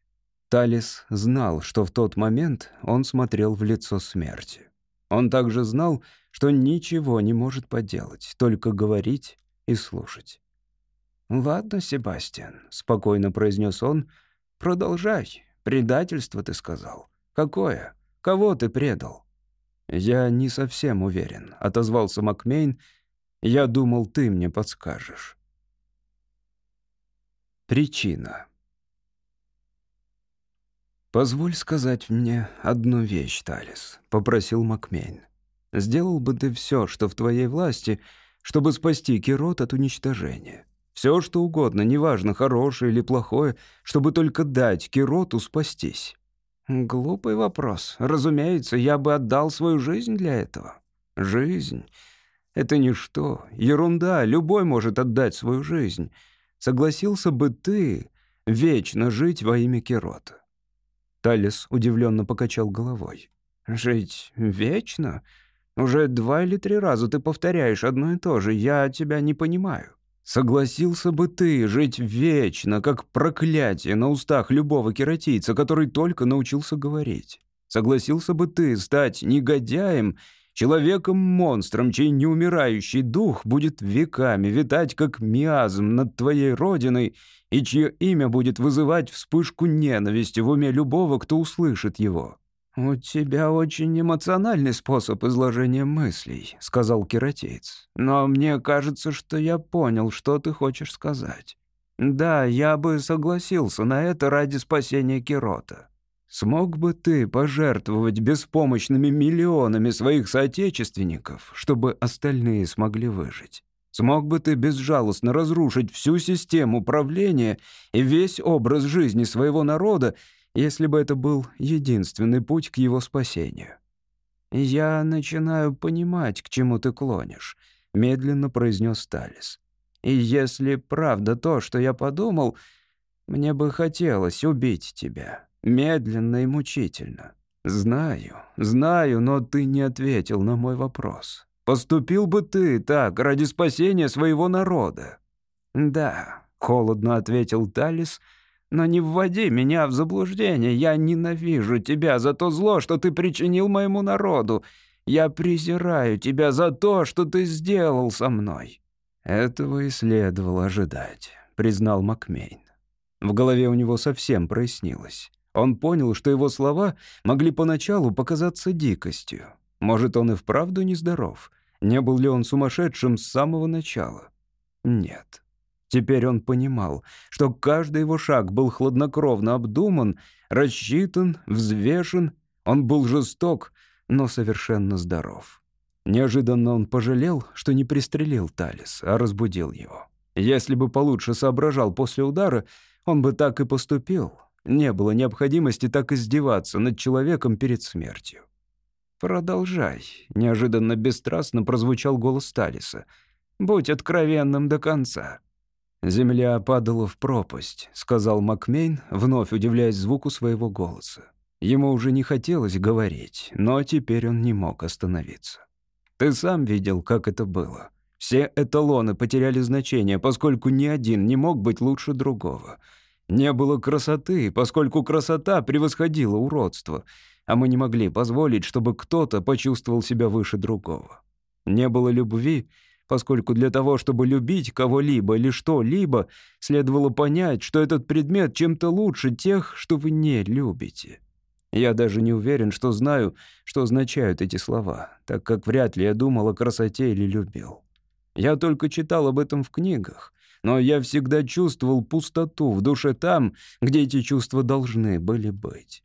Талис знал, что в тот момент он смотрел в лицо смерти. Он также знал, что ничего не может поделать, только говорить и слушать. «Ладно, Себастьян», — спокойно произнес он, — «продолжай. Предательство, ты сказал. Какое? Кого ты предал?» «Я не совсем уверен», — отозвался Макмейн. «Я думал, ты мне подскажешь». Причина. «Позволь сказать мне одну вещь, Талис», — попросил Макмейн. «Сделал бы ты все, что в твоей власти, чтобы спасти Кирот от уничтожения. Все, что угодно, неважно, хорошее или плохое, чтобы только дать Кироту спастись». «Глупый вопрос. Разумеется, я бы отдал свою жизнь для этого». «Жизнь — это ничто, ерунда, любой может отдать свою жизнь. Согласился бы ты вечно жить во имя Кирота?» Талис удивленно покачал головой. «Жить вечно? Уже два или три раза ты повторяешь одно и то же. Я тебя не понимаю». «Согласился бы ты жить вечно, как проклятие на устах любого кератийца, который только научился говорить? Согласился бы ты стать негодяем, человеком-монстром, чей неумирающий дух будет веками витать, как миазм над твоей родиной и чье имя будет вызывать вспышку ненависти в уме любого, кто услышит его. «У тебя очень эмоциональный способ изложения мыслей», — сказал кератеец. «Но мне кажется, что я понял, что ты хочешь сказать. Да, я бы согласился на это ради спасения Кирота. Смог бы ты пожертвовать беспомощными миллионами своих соотечественников, чтобы остальные смогли выжить? Смог бы ты безжалостно разрушить всю систему управления и весь образ жизни своего народа, если бы это был единственный путь к его спасению? «Я начинаю понимать, к чему ты клонишь», — медленно произнес Талис. И если правда то, что я подумал, мне бы хотелось убить тебя. Медленно и мучительно. Знаю, знаю, но ты не ответил на мой вопрос. Поступил бы ты так ради спасения своего народа? Да, холодно ответил Талис, но не вводи меня в заблуждение. Я ненавижу тебя за то зло, что ты причинил моему народу. Я презираю тебя за то, что ты сделал со мной. Этого и следовало ожидать, признал Макмейн. В голове у него совсем прояснилось. Он понял, что его слова могли поначалу показаться дикостью. Может, он и вправду нездоров? Не был ли он сумасшедшим с самого начала? Нет. Теперь он понимал, что каждый его шаг был хладнокровно обдуман, рассчитан, взвешен. Он был жесток, но совершенно здоров. Неожиданно он пожалел, что не пристрелил Талис, а разбудил его. Если бы получше соображал после удара, он бы так и поступил. Не было необходимости так издеваться над человеком перед смертью. «Продолжай», — неожиданно бесстрастно прозвучал голос Талиса. «Будь откровенным до конца». «Земля падала в пропасть», — сказал Макмейн, вновь удивляясь звуку своего голоса. Ему уже не хотелось говорить, но теперь он не мог остановиться. «Ты сам видел, как это было. Все эталоны потеряли значение, поскольку ни один не мог быть лучше другого. Не было красоты, поскольку красота превосходила уродство, а мы не могли позволить, чтобы кто-то почувствовал себя выше другого. Не было любви, поскольку для того, чтобы любить кого-либо или что-либо, следовало понять, что этот предмет чем-то лучше тех, что вы не любите. Я даже не уверен, что знаю, что означают эти слова, так как вряд ли я думал о красоте или любил. Я только читал об этом в книгах, но я всегда чувствовал пустоту в душе там, где эти чувства должны были быть.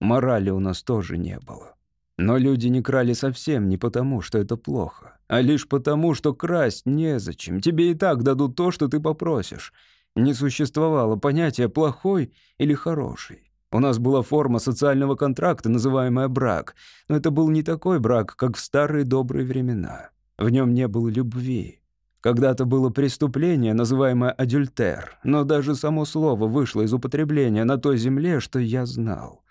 Морали у нас тоже не было. Но люди не крали совсем не потому, что это плохо, а лишь потому, что красть незачем. Тебе и так дадут то, что ты попросишь. Не существовало понятия «плохой» или «хороший». У нас была форма социального контракта, называемая брак, но это был не такой брак, как в старые добрые времена. В нем не было любви. Когда-то было преступление, называемое адюльтер, но даже само слово вышло из употребления на той земле, что я знал.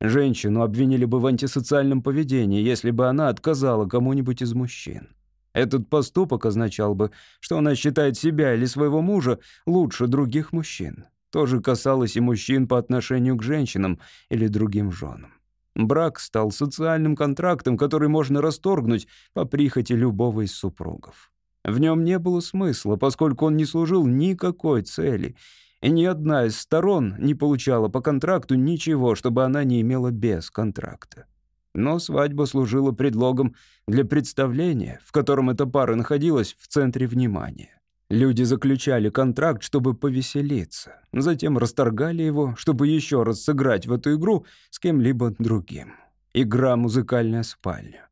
Женщину обвинили бы в антисоциальном поведении, если бы она отказала кому-нибудь из мужчин. Этот поступок означал бы, что она считает себя или своего мужа лучше других мужчин. То же касалось и мужчин по отношению к женщинам или другим женам. Брак стал социальным контрактом, который можно расторгнуть по прихоти любого из супругов. В нем не было смысла, поскольку он не служил никакой цели, и ни одна из сторон не получала по контракту ничего, чтобы она не имела без контракта. Но свадьба служила предлогом для представления, в котором эта пара находилась в центре внимания. Люди заключали контракт, чтобы повеселиться, затем расторгали его, чтобы еще раз сыграть в эту игру с кем-либо другим. Игра «Музыкальная спальня».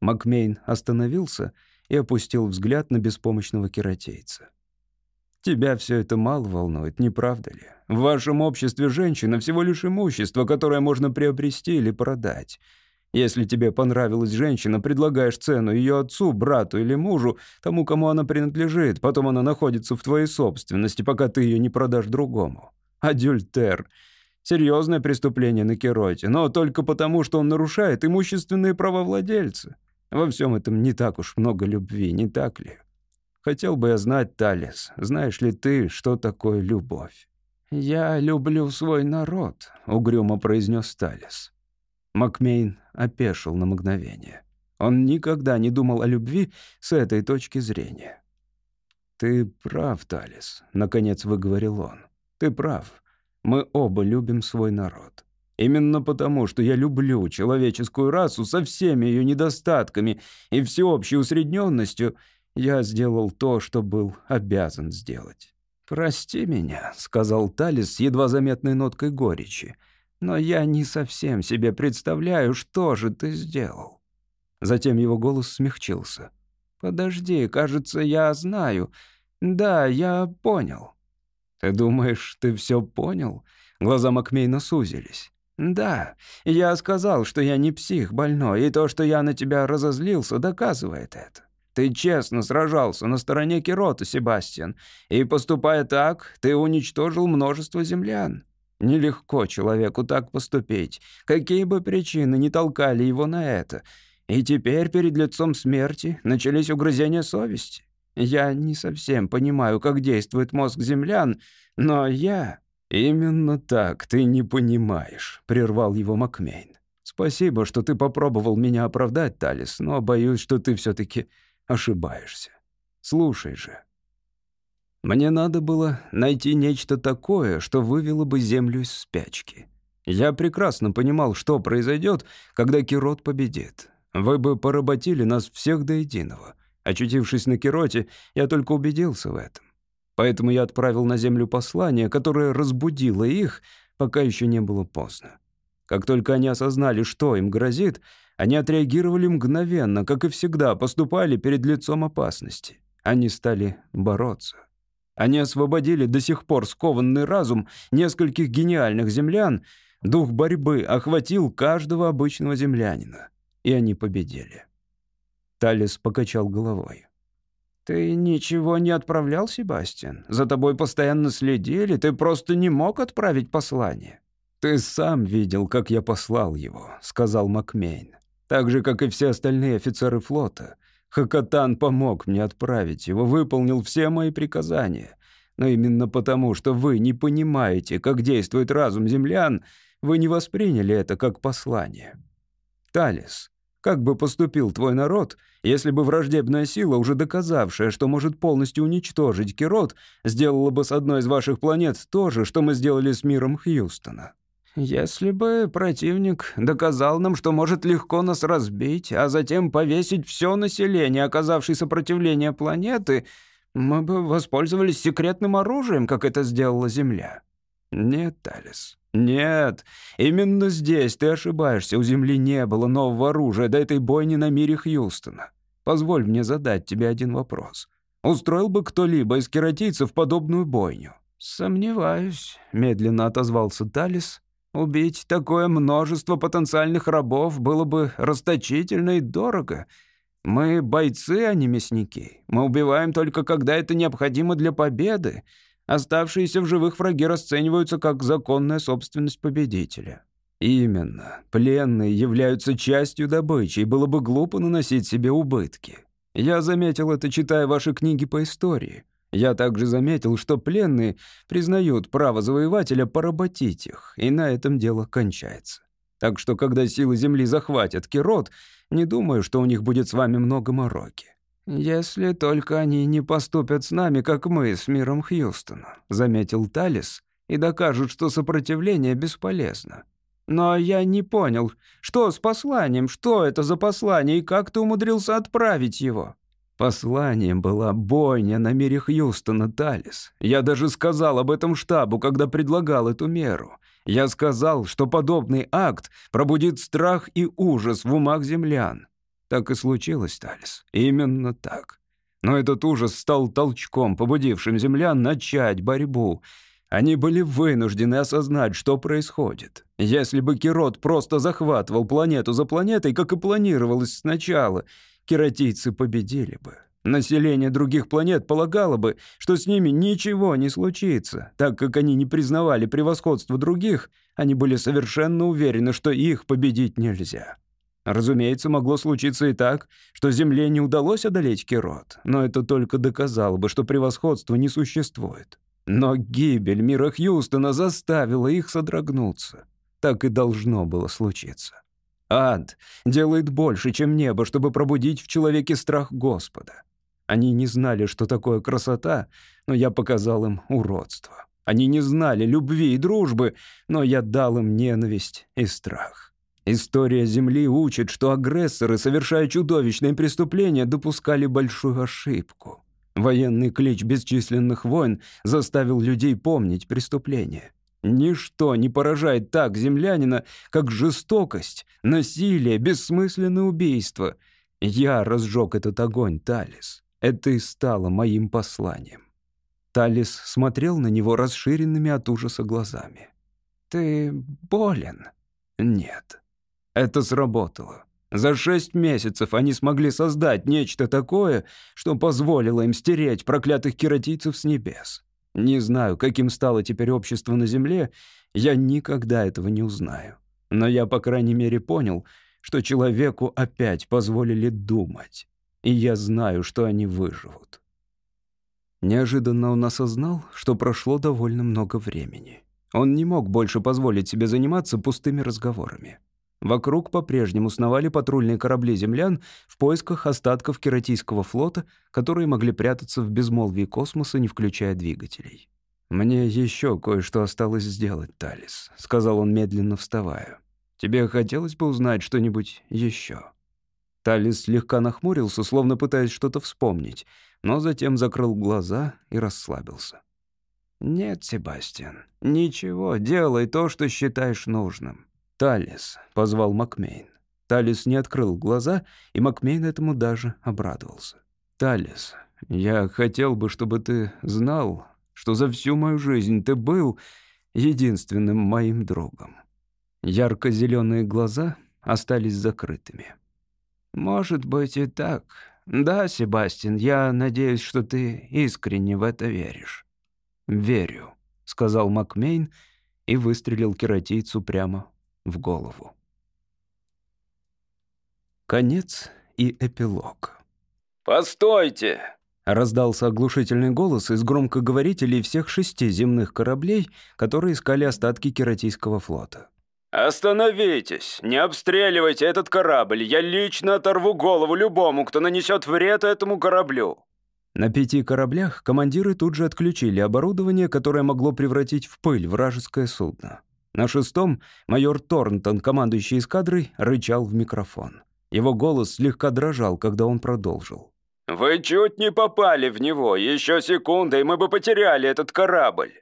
Макмейн остановился и опустил взгляд на беспомощного кератейца. «Тебя все это мало волнует, не правда ли? В вашем обществе женщина всего лишь имущество, которое можно приобрести или продать. Если тебе понравилась женщина, предлагаешь цену ее отцу, брату или мужу, тому, кому она принадлежит, потом она находится в твоей собственности, пока ты ее не продашь другому. Адюльтер. Серьезное преступление на Кероте, но только потому, что он нарушает имущественные права владельца. Во всем этом не так уж много любви, не так ли? Хотел бы я знать, Талис, знаешь ли ты, что такое любовь? «Я люблю свой народ», — угрюмо произнес Талис. Макмейн опешил на мгновение. Он никогда не думал о любви с этой точки зрения. «Ты прав, Талис», — наконец выговорил он. «Ты прав. Мы оба любим свой народ. Именно потому, что я люблю человеческую расу со всеми ее недостатками и всеобщей усредненностью, я сделал то, что был обязан сделать». «Прости меня», — сказал Талис с едва заметной ноткой горечи но я не совсем себе представляю, что же ты сделал». Затем его голос смягчился. «Подожди, кажется, я знаю. Да, я понял». «Ты думаешь, ты все понял?» Глаза Макмейна сузились. «Да, я сказал, что я не псих больной, и то, что я на тебя разозлился, доказывает это. Ты честно сражался на стороне Кирота, Себастьян, и, поступая так, ты уничтожил множество землян. Нелегко человеку так поступить, какие бы причины не толкали его на это. И теперь перед лицом смерти начались угрызения совести. Я не совсем понимаю, как действует мозг землян, но я... «Именно так ты не понимаешь», — прервал его Макмейн. «Спасибо, что ты попробовал меня оправдать, Талис, но боюсь, что ты все-таки ошибаешься. Слушай же, мне надо было найти нечто такое, что вывело бы Землю из спячки. Я прекрасно понимал, что произойдет, когда Кирот победит. Вы бы поработили нас всех до единого. Очутившись на Кироте, я только убедился в этом. Поэтому я отправил на Землю послание, которое разбудило их, пока еще не было поздно. Как только они осознали, что им грозит, они отреагировали мгновенно, как и всегда, поступали перед лицом опасности. Они стали бороться. Они освободили до сих пор скованный разум нескольких гениальных землян, дух борьбы охватил каждого обычного землянина, и они победили. Талис покачал головой. «Ты ничего не отправлял, Себастьян? За тобой постоянно следили, ты просто не мог отправить послание». «Ты сам видел, как я послал его», — сказал Макмейн. «Так же, как и все остальные офицеры флота. Хакатан помог мне отправить его, выполнил все мои приказания. Но именно потому, что вы не понимаете, как действует разум землян, вы не восприняли это как послание. Талис, как бы поступил твой народ, если бы враждебная сила, уже доказавшая, что может полностью уничтожить Кирот, сделала бы с одной из ваших планет то же, что мы сделали с миром Хьюстона? Если бы противник доказал нам, что может легко нас разбить, а затем повесить все население, оказавшее сопротивление планеты, мы бы воспользовались секретным оружием, как это сделала Земля. Нет, Талис, нет. Именно здесь ты ошибаешься. У Земли не было нового оружия до этой бойни на мире Хьюстона. Позволь мне задать тебе один вопрос. Устроил бы кто-либо из кератийцев подобную бойню? «Сомневаюсь», — медленно отозвался Талис, Убить такое множество потенциальных рабов было бы расточительно и дорого. Мы бойцы, а не мясники. Мы убиваем только когда это необходимо для победы. Оставшиеся в живых враги расцениваются как законная собственность победителя. Именно. Пленные являются частью добычи, и было бы глупо наносить себе убытки. Я заметил это, читая ваши книги по истории. Я также заметил, что пленные признают право завоевателя поработить их, и на этом дело кончается. Так что, когда силы Земли захватят Кирот, не думаю, что у них будет с вами много мороки. «Если только они не поступят с нами, как мы с миром Хьюстона», — заметил Талис, «и докажут, что сопротивление бесполезно». «Но я не понял, что с посланием, что это за послание и как ты умудрился отправить его?» Посланием была бойня на мире Хьюстона, Талис. Я даже сказал об этом штабу, когда предлагал эту меру. Я сказал, что подобный акт пробудит страх и ужас в умах землян. Так и случилось, Талис. Именно так. Но этот ужас стал толчком, побудившим землян начать борьбу. Они были вынуждены осознать, что происходит. Если бы Кирот просто захватывал планету за планетой, как и планировалось сначала — кератийцы победили бы. Население других планет полагало бы, что с ними ничего не случится, так как они не признавали превосходство других, они были совершенно уверены, что их победить нельзя. Разумеется, могло случиться и так, что Земле не удалось одолеть Керот, но это только доказало бы, что превосходства не существует. Но гибель мира Хьюстона заставила их содрогнуться. Так и должно было случиться. Ад делает больше, чем небо, чтобы пробудить в человеке страх Господа. Они не знали, что такое красота, но я показал им уродство. Они не знали любви и дружбы, но я дал им ненависть и страх. История Земли учит, что агрессоры, совершая чудовищные преступления, допускали большую ошибку. Военный клич бесчисленных войн заставил людей помнить преступления. Ничто не поражает так землянина, как жестокость, насилие, бессмысленное убийство. Я разжег этот огонь, Талис. Это и стало моим посланием. Талис смотрел на него расширенными от ужаса глазами. «Ты болен?» «Нет». Это сработало. За шесть месяцев они смогли создать нечто такое, что позволило им стереть проклятых кератийцев с небес. Не знаю, каким стало теперь общество на Земле, я никогда этого не узнаю. Но я, по крайней мере, понял, что человеку опять позволили думать. И я знаю, что они выживут. Неожиданно он осознал, что прошло довольно много времени. Он не мог больше позволить себе заниматься пустыми разговорами. Вокруг по-прежнему сновали патрульные корабли землян в поисках остатков кератийского флота, которые могли прятаться в безмолвии космоса, не включая двигателей. «Мне еще кое-что осталось сделать, Талис», — сказал он, медленно вставая. «Тебе хотелось бы узнать что-нибудь еще?» Талис слегка нахмурился, словно пытаясь что-то вспомнить, но затем закрыл глаза и расслабился. «Нет, Себастьян, ничего, делай то, что считаешь нужным. «Талис», — позвал Макмейн. Талис не открыл глаза, и Макмейн этому даже обрадовался. «Талис, я хотел бы, чтобы ты знал, что за всю мою жизнь ты был единственным моим другом». Ярко-зеленые глаза остались закрытыми. «Может быть и так. Да, Себастьян, я надеюсь, что ты искренне в это веришь». «Верю», — сказал Макмейн и выстрелил кератийцу прямо в голову. Конец и эпилог. «Постойте!» — раздался оглушительный голос из громкоговорителей всех шести земных кораблей, которые искали остатки Кератийского флота. «Остановитесь! Не обстреливайте этот корабль! Я лично оторву голову любому, кто нанесет вред этому кораблю!» На пяти кораблях командиры тут же отключили оборудование, которое могло превратить в пыль вражеское судно. На шестом майор Торнтон, командующий эскадрой, рычал в микрофон. Его голос слегка дрожал, когда он продолжил. «Вы чуть не попали в него. Еще секунда, и мы бы потеряли этот корабль».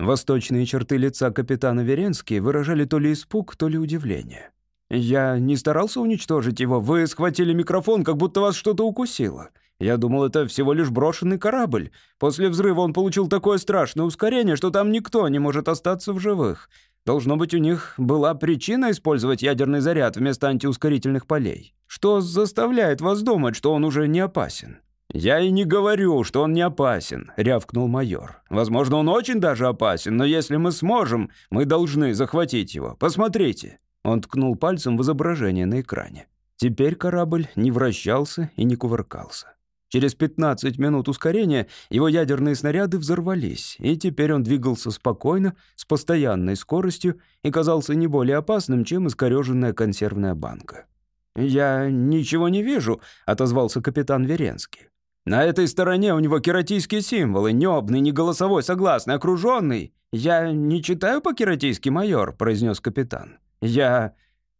Восточные черты лица капитана Веренски выражали то ли испуг, то ли удивление. «Я не старался уничтожить его. Вы схватили микрофон, как будто вас что-то укусило. Я думал, это всего лишь брошенный корабль. После взрыва он получил такое страшное ускорение, что там никто не может остаться в живых. Должно быть, у них была причина использовать ядерный заряд вместо антиускорительных полей. Что заставляет вас думать, что он уже не опасен?» «Я и не говорю, что он не опасен», — рявкнул майор. «Возможно, он очень даже опасен, но если мы сможем, мы должны захватить его. Посмотрите». Он ткнул пальцем в изображение на экране. Теперь корабль не вращался и не кувыркался. Через 15 минут ускорения его ядерные снаряды взорвались, и теперь он двигался спокойно, с постоянной скоростью и казался не более опасным, чем искореженная консервная банка. «Я ничего не вижу», — отозвался капитан Веренский. «На этой стороне у него кератийские символы, небный, не голосовой, согласный, окруженный. Я не читаю по-кератийски, майор», — произнес капитан. «Я...»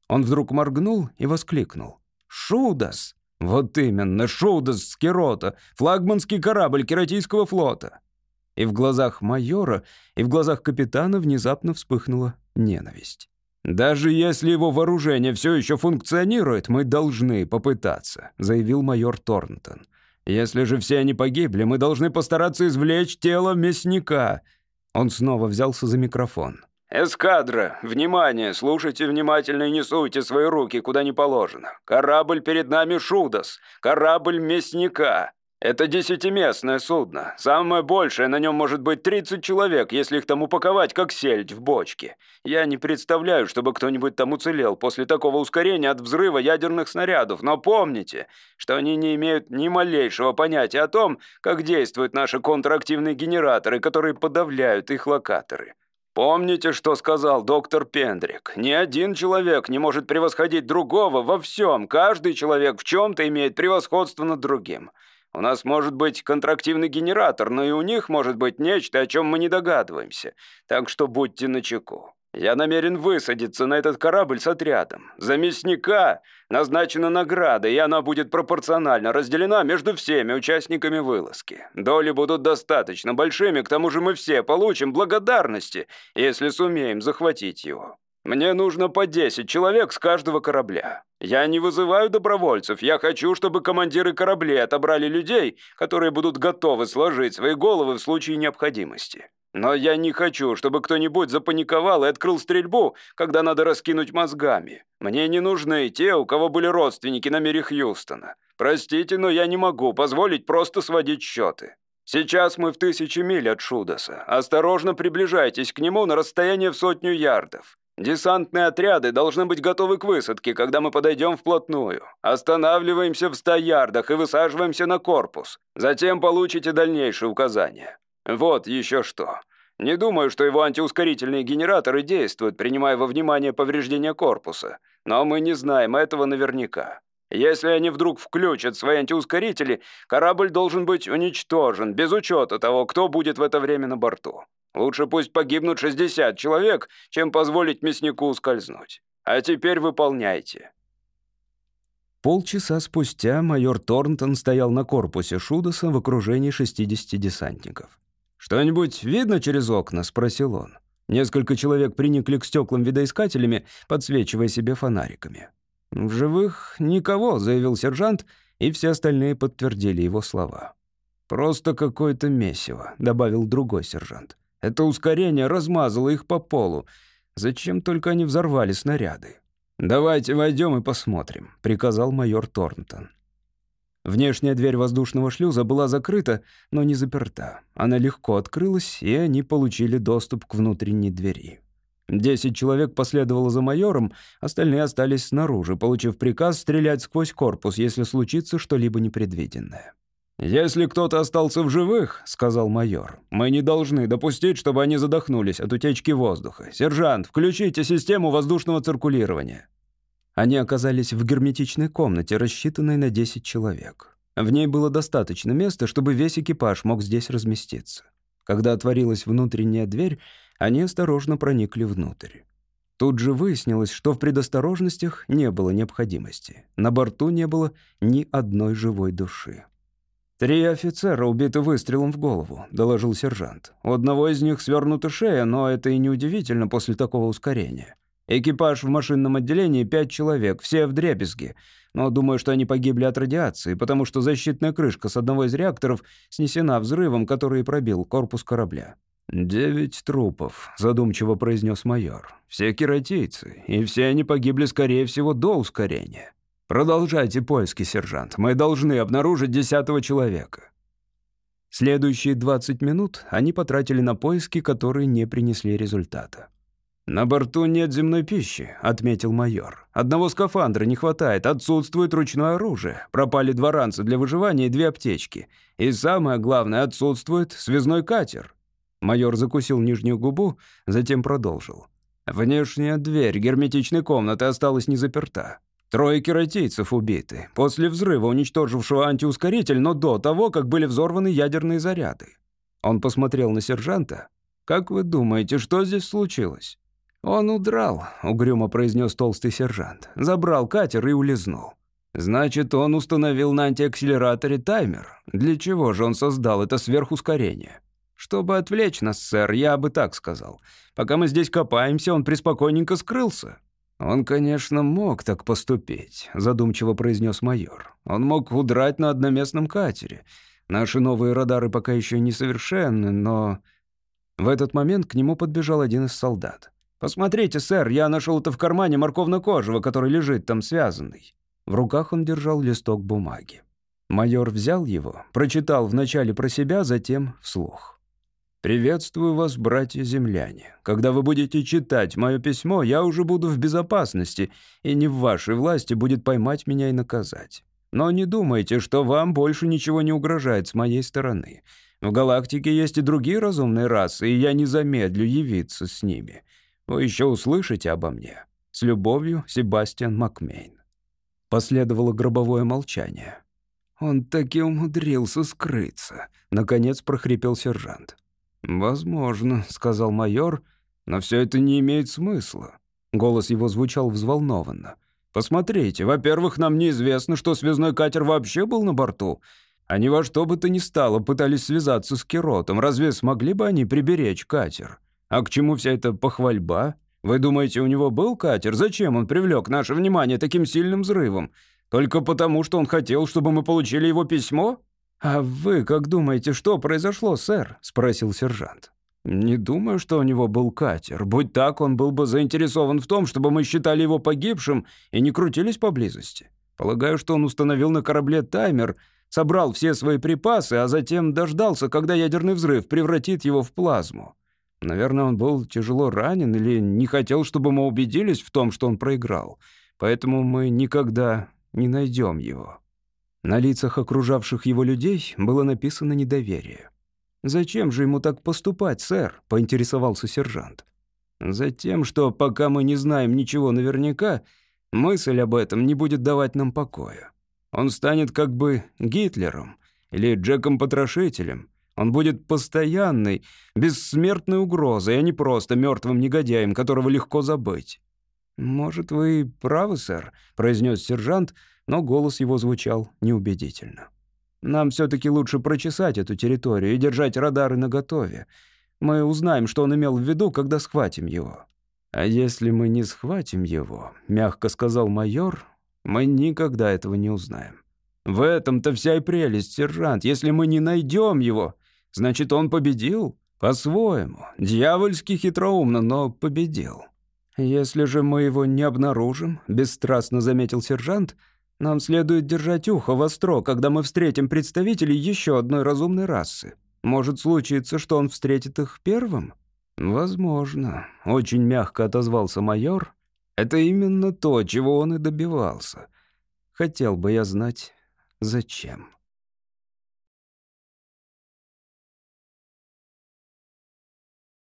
Он вдруг моргнул и воскликнул. «Шудас!» «Вот именно, Шоудас Скирота, флагманский корабль Кератийского флота». И в глазах майора, и в глазах капитана внезапно вспыхнула ненависть. «Даже если его вооружение все еще функционирует, мы должны попытаться», — заявил майор Торнтон. «Если же все они погибли, мы должны постараться извлечь тело мясника». Он снова взялся за микрофон. «Эскадра, внимание, слушайте внимательно и не суйте свои руки куда не положено. Корабль перед нами Шудас, корабль Мясника. Это десятиместное судно. Самое большее на нем может быть 30 человек, если их там упаковать, как сельдь в бочке. Я не представляю, чтобы кто-нибудь там уцелел после такого ускорения от взрыва ядерных снарядов, но помните, что они не имеют ни малейшего понятия о том, как действуют наши контрактивные генераторы, которые подавляют их локаторы. Помните, что сказал доктор Пендрик? Ни один человек не может превосходить другого во всем. Каждый человек в чем-то имеет превосходство над другим. У нас может быть контрактивный генератор, но и у них может быть нечто, о чем мы не догадываемся. Так что будьте начеку. Я намерен высадиться на этот корабль с отрядом. За мясника назначена награда, и она будет пропорционально разделена между всеми участниками вылазки. Доли будут достаточно большими, к тому же мы все получим благодарности, если сумеем захватить его. Мне нужно по 10 человек с каждого корабля. Я не вызываю добровольцев, я хочу, чтобы командиры кораблей отобрали людей, которые будут готовы сложить свои головы в случае необходимости. Но я не хочу, чтобы кто-нибудь запаниковал и открыл стрельбу, когда надо раскинуть мозгами. Мне не нужны те, у кого были родственники на мире Хьюстона. Простите, но я не могу позволить просто сводить счеты. Сейчас мы в тысячи миль от Шудаса. Осторожно приближайтесь к нему на расстояние в сотню ярдов. Десантные отряды должны быть готовы к высадке, когда мы подойдем вплотную. Останавливаемся в 100 ярдах и высаживаемся на корпус. Затем получите дальнейшие указания. Вот еще что. Не думаю, что его антиускорительные генераторы действуют, принимая во внимание повреждения корпуса. Но мы не знаем этого наверняка. Если они вдруг включат свои антиускорители, корабль должен быть уничтожен, без учета того, кто будет в это время на борту. Лучше пусть погибнут 60 человек, чем позволить мяснику ускользнуть. А теперь выполняйте». Полчаса спустя майор Торнтон стоял на корпусе Шудоса в окружении 60 десантников. «Что-нибудь видно через окна?» — спросил он. Несколько человек приникли к стеклам видоискателями, подсвечивая себе фонариками. «В живых никого», — заявил сержант, и все остальные подтвердили его слова. «Просто какое-то месиво», — добавил другой сержант. Это ускорение размазало их по полу. Зачем только они взорвали снаряды? «Давайте войдем и посмотрим», — приказал майор Торнтон. Внешняя дверь воздушного шлюза была закрыта, но не заперта. Она легко открылась, и они получили доступ к внутренней двери. Десять человек последовало за майором, остальные остались снаружи, получив приказ стрелять сквозь корпус, если случится что-либо непредвиденное. «Если кто-то остался в живых», — сказал майор, — «мы не должны допустить, чтобы они задохнулись от утечки воздуха. Сержант, включите систему воздушного циркулирования». Они оказались в герметичной комнате, рассчитанной на 10 человек. В ней было достаточно места, чтобы весь экипаж мог здесь разместиться. Когда отворилась внутренняя дверь, они осторожно проникли внутрь. Тут же выяснилось, что в предосторожностях не было необходимости. На борту не было ни одной живой души. «Три офицера убиты выстрелом в голову», — доложил сержант. «У одного из них свернута шея, но это и не удивительно после такого ускорения. Экипаж в машинном отделении — пять человек, все в дребезги. Но думаю, что они погибли от радиации, потому что защитная крышка с одного из реакторов снесена взрывом, который пробил корпус корабля». «Девять трупов», — задумчиво произнес майор. «Все кератийцы, и все они погибли, скорее всего, до ускорения». «Продолжайте поиски, сержант. Мы должны обнаружить десятого человека». Следующие 20 минут они потратили на поиски, которые не принесли результата. «На борту нет земной пищи», — отметил майор. «Одного скафандра не хватает, отсутствует ручное оружие. Пропали два ранца для выживания и две аптечки. И самое главное, отсутствует связной катер». Майор закусил нижнюю губу, затем продолжил. «Внешняя дверь герметичной комнаты осталась не заперта. Трое кератийцев убиты, после взрыва, уничтожившего антиускоритель, но до того, как были взорваны ядерные заряды. Он посмотрел на сержанта. «Как вы думаете, что здесь случилось?» «Он удрал», — угрюмо произнес толстый сержант. «Забрал катер и улизнул». «Значит, он установил на антиакселераторе таймер. Для чего же он создал это сверхускорение?» «Чтобы отвлечь нас, сэр, я бы так сказал. Пока мы здесь копаемся, он преспокойненько скрылся». «Он, конечно, мог так поступить», — задумчиво произнес майор. «Он мог удрать на одноместном катере. Наши новые радары пока еще несовершенны, но...» В этот момент к нему подбежал один из солдат. «Посмотрите, сэр, я нашел это в кармане морковно-кожего, который лежит там связанный». В руках он держал листок бумаги. Майор взял его, прочитал вначале про себя, затем вслух. «Приветствую вас, братья-земляне. Когда вы будете читать мое письмо, я уже буду в безопасности, и не в вашей власти будет поймать меня и наказать. Но не думайте, что вам больше ничего не угрожает с моей стороны. В галактике есть и другие разумные расы, и я не замедлю явиться с ними. Вы еще услышите обо мне. С любовью, Себастьян Макмейн». Последовало гробовое молчание. «Он таки умудрился скрыться», — наконец прохрипел сержант. «Возможно», — сказал майор, — «но все это не имеет смысла». Голос его звучал взволнованно. «Посмотрите, во-первых, нам неизвестно, что связной катер вообще был на борту. Они во что бы то ни стало пытались связаться с Киротом. Разве смогли бы они приберечь катер? А к чему вся эта похвальба? Вы думаете, у него был катер? Зачем он привлек наше внимание таким сильным взрывом? Только потому, что он хотел, чтобы мы получили его письмо?» «А вы как думаете, что произошло, сэр?» — спросил сержант. Не думаю, что у него был катер. Будь так, он был бы заинтересован в том, чтобы мы считали его погибшим и не крутились поблизости. Полагаю, что он установил на корабле таймер, собрал все свои припасы, а затем дождался, когда ядерный взрыв превратит его в плазму. Наверное, он был тяжело ранен или не хотел, чтобы мы убедились в том, что он проиграл. Поэтому мы никогда не найдем его». На лицах окружавших его людей было написано недоверие. «Зачем же ему так поступать, сэр?» — поинтересовался сержант. «Затем, что пока мы не знаем ничего наверняка, мысль об этом не будет давать нам покоя. Он станет как бы Гитлером или Джеком-потрошителем. Он будет постоянной, бессмертной угрозой, а не просто мертвым негодяем, которого легко забыть». «Может, вы правы, сэр», — произнес сержант, но голос его звучал неубедительно. Нам все-таки лучше прочесать эту территорию и держать радары наготове. Мы узнаем, что он имел в виду, когда схватим его». «А если мы не схватим его», — мягко сказал майор, — «мы никогда этого не узнаем». «В этом-то вся и прелесть, сержант. Если мы не найдем его, значит, он победил? По-своему. Дьявольски хитроумно, но победил». «Если же мы его не обнаружим», — бесстрастно заметил сержант, — нам следует держать ухо востро, когда мы встретим представителей еще одной разумной расы. Может случиться, что он встретит их первым? Возможно. Очень мягко отозвался майор. Это именно то, чего он и добивался. Хотел бы я знать, зачем.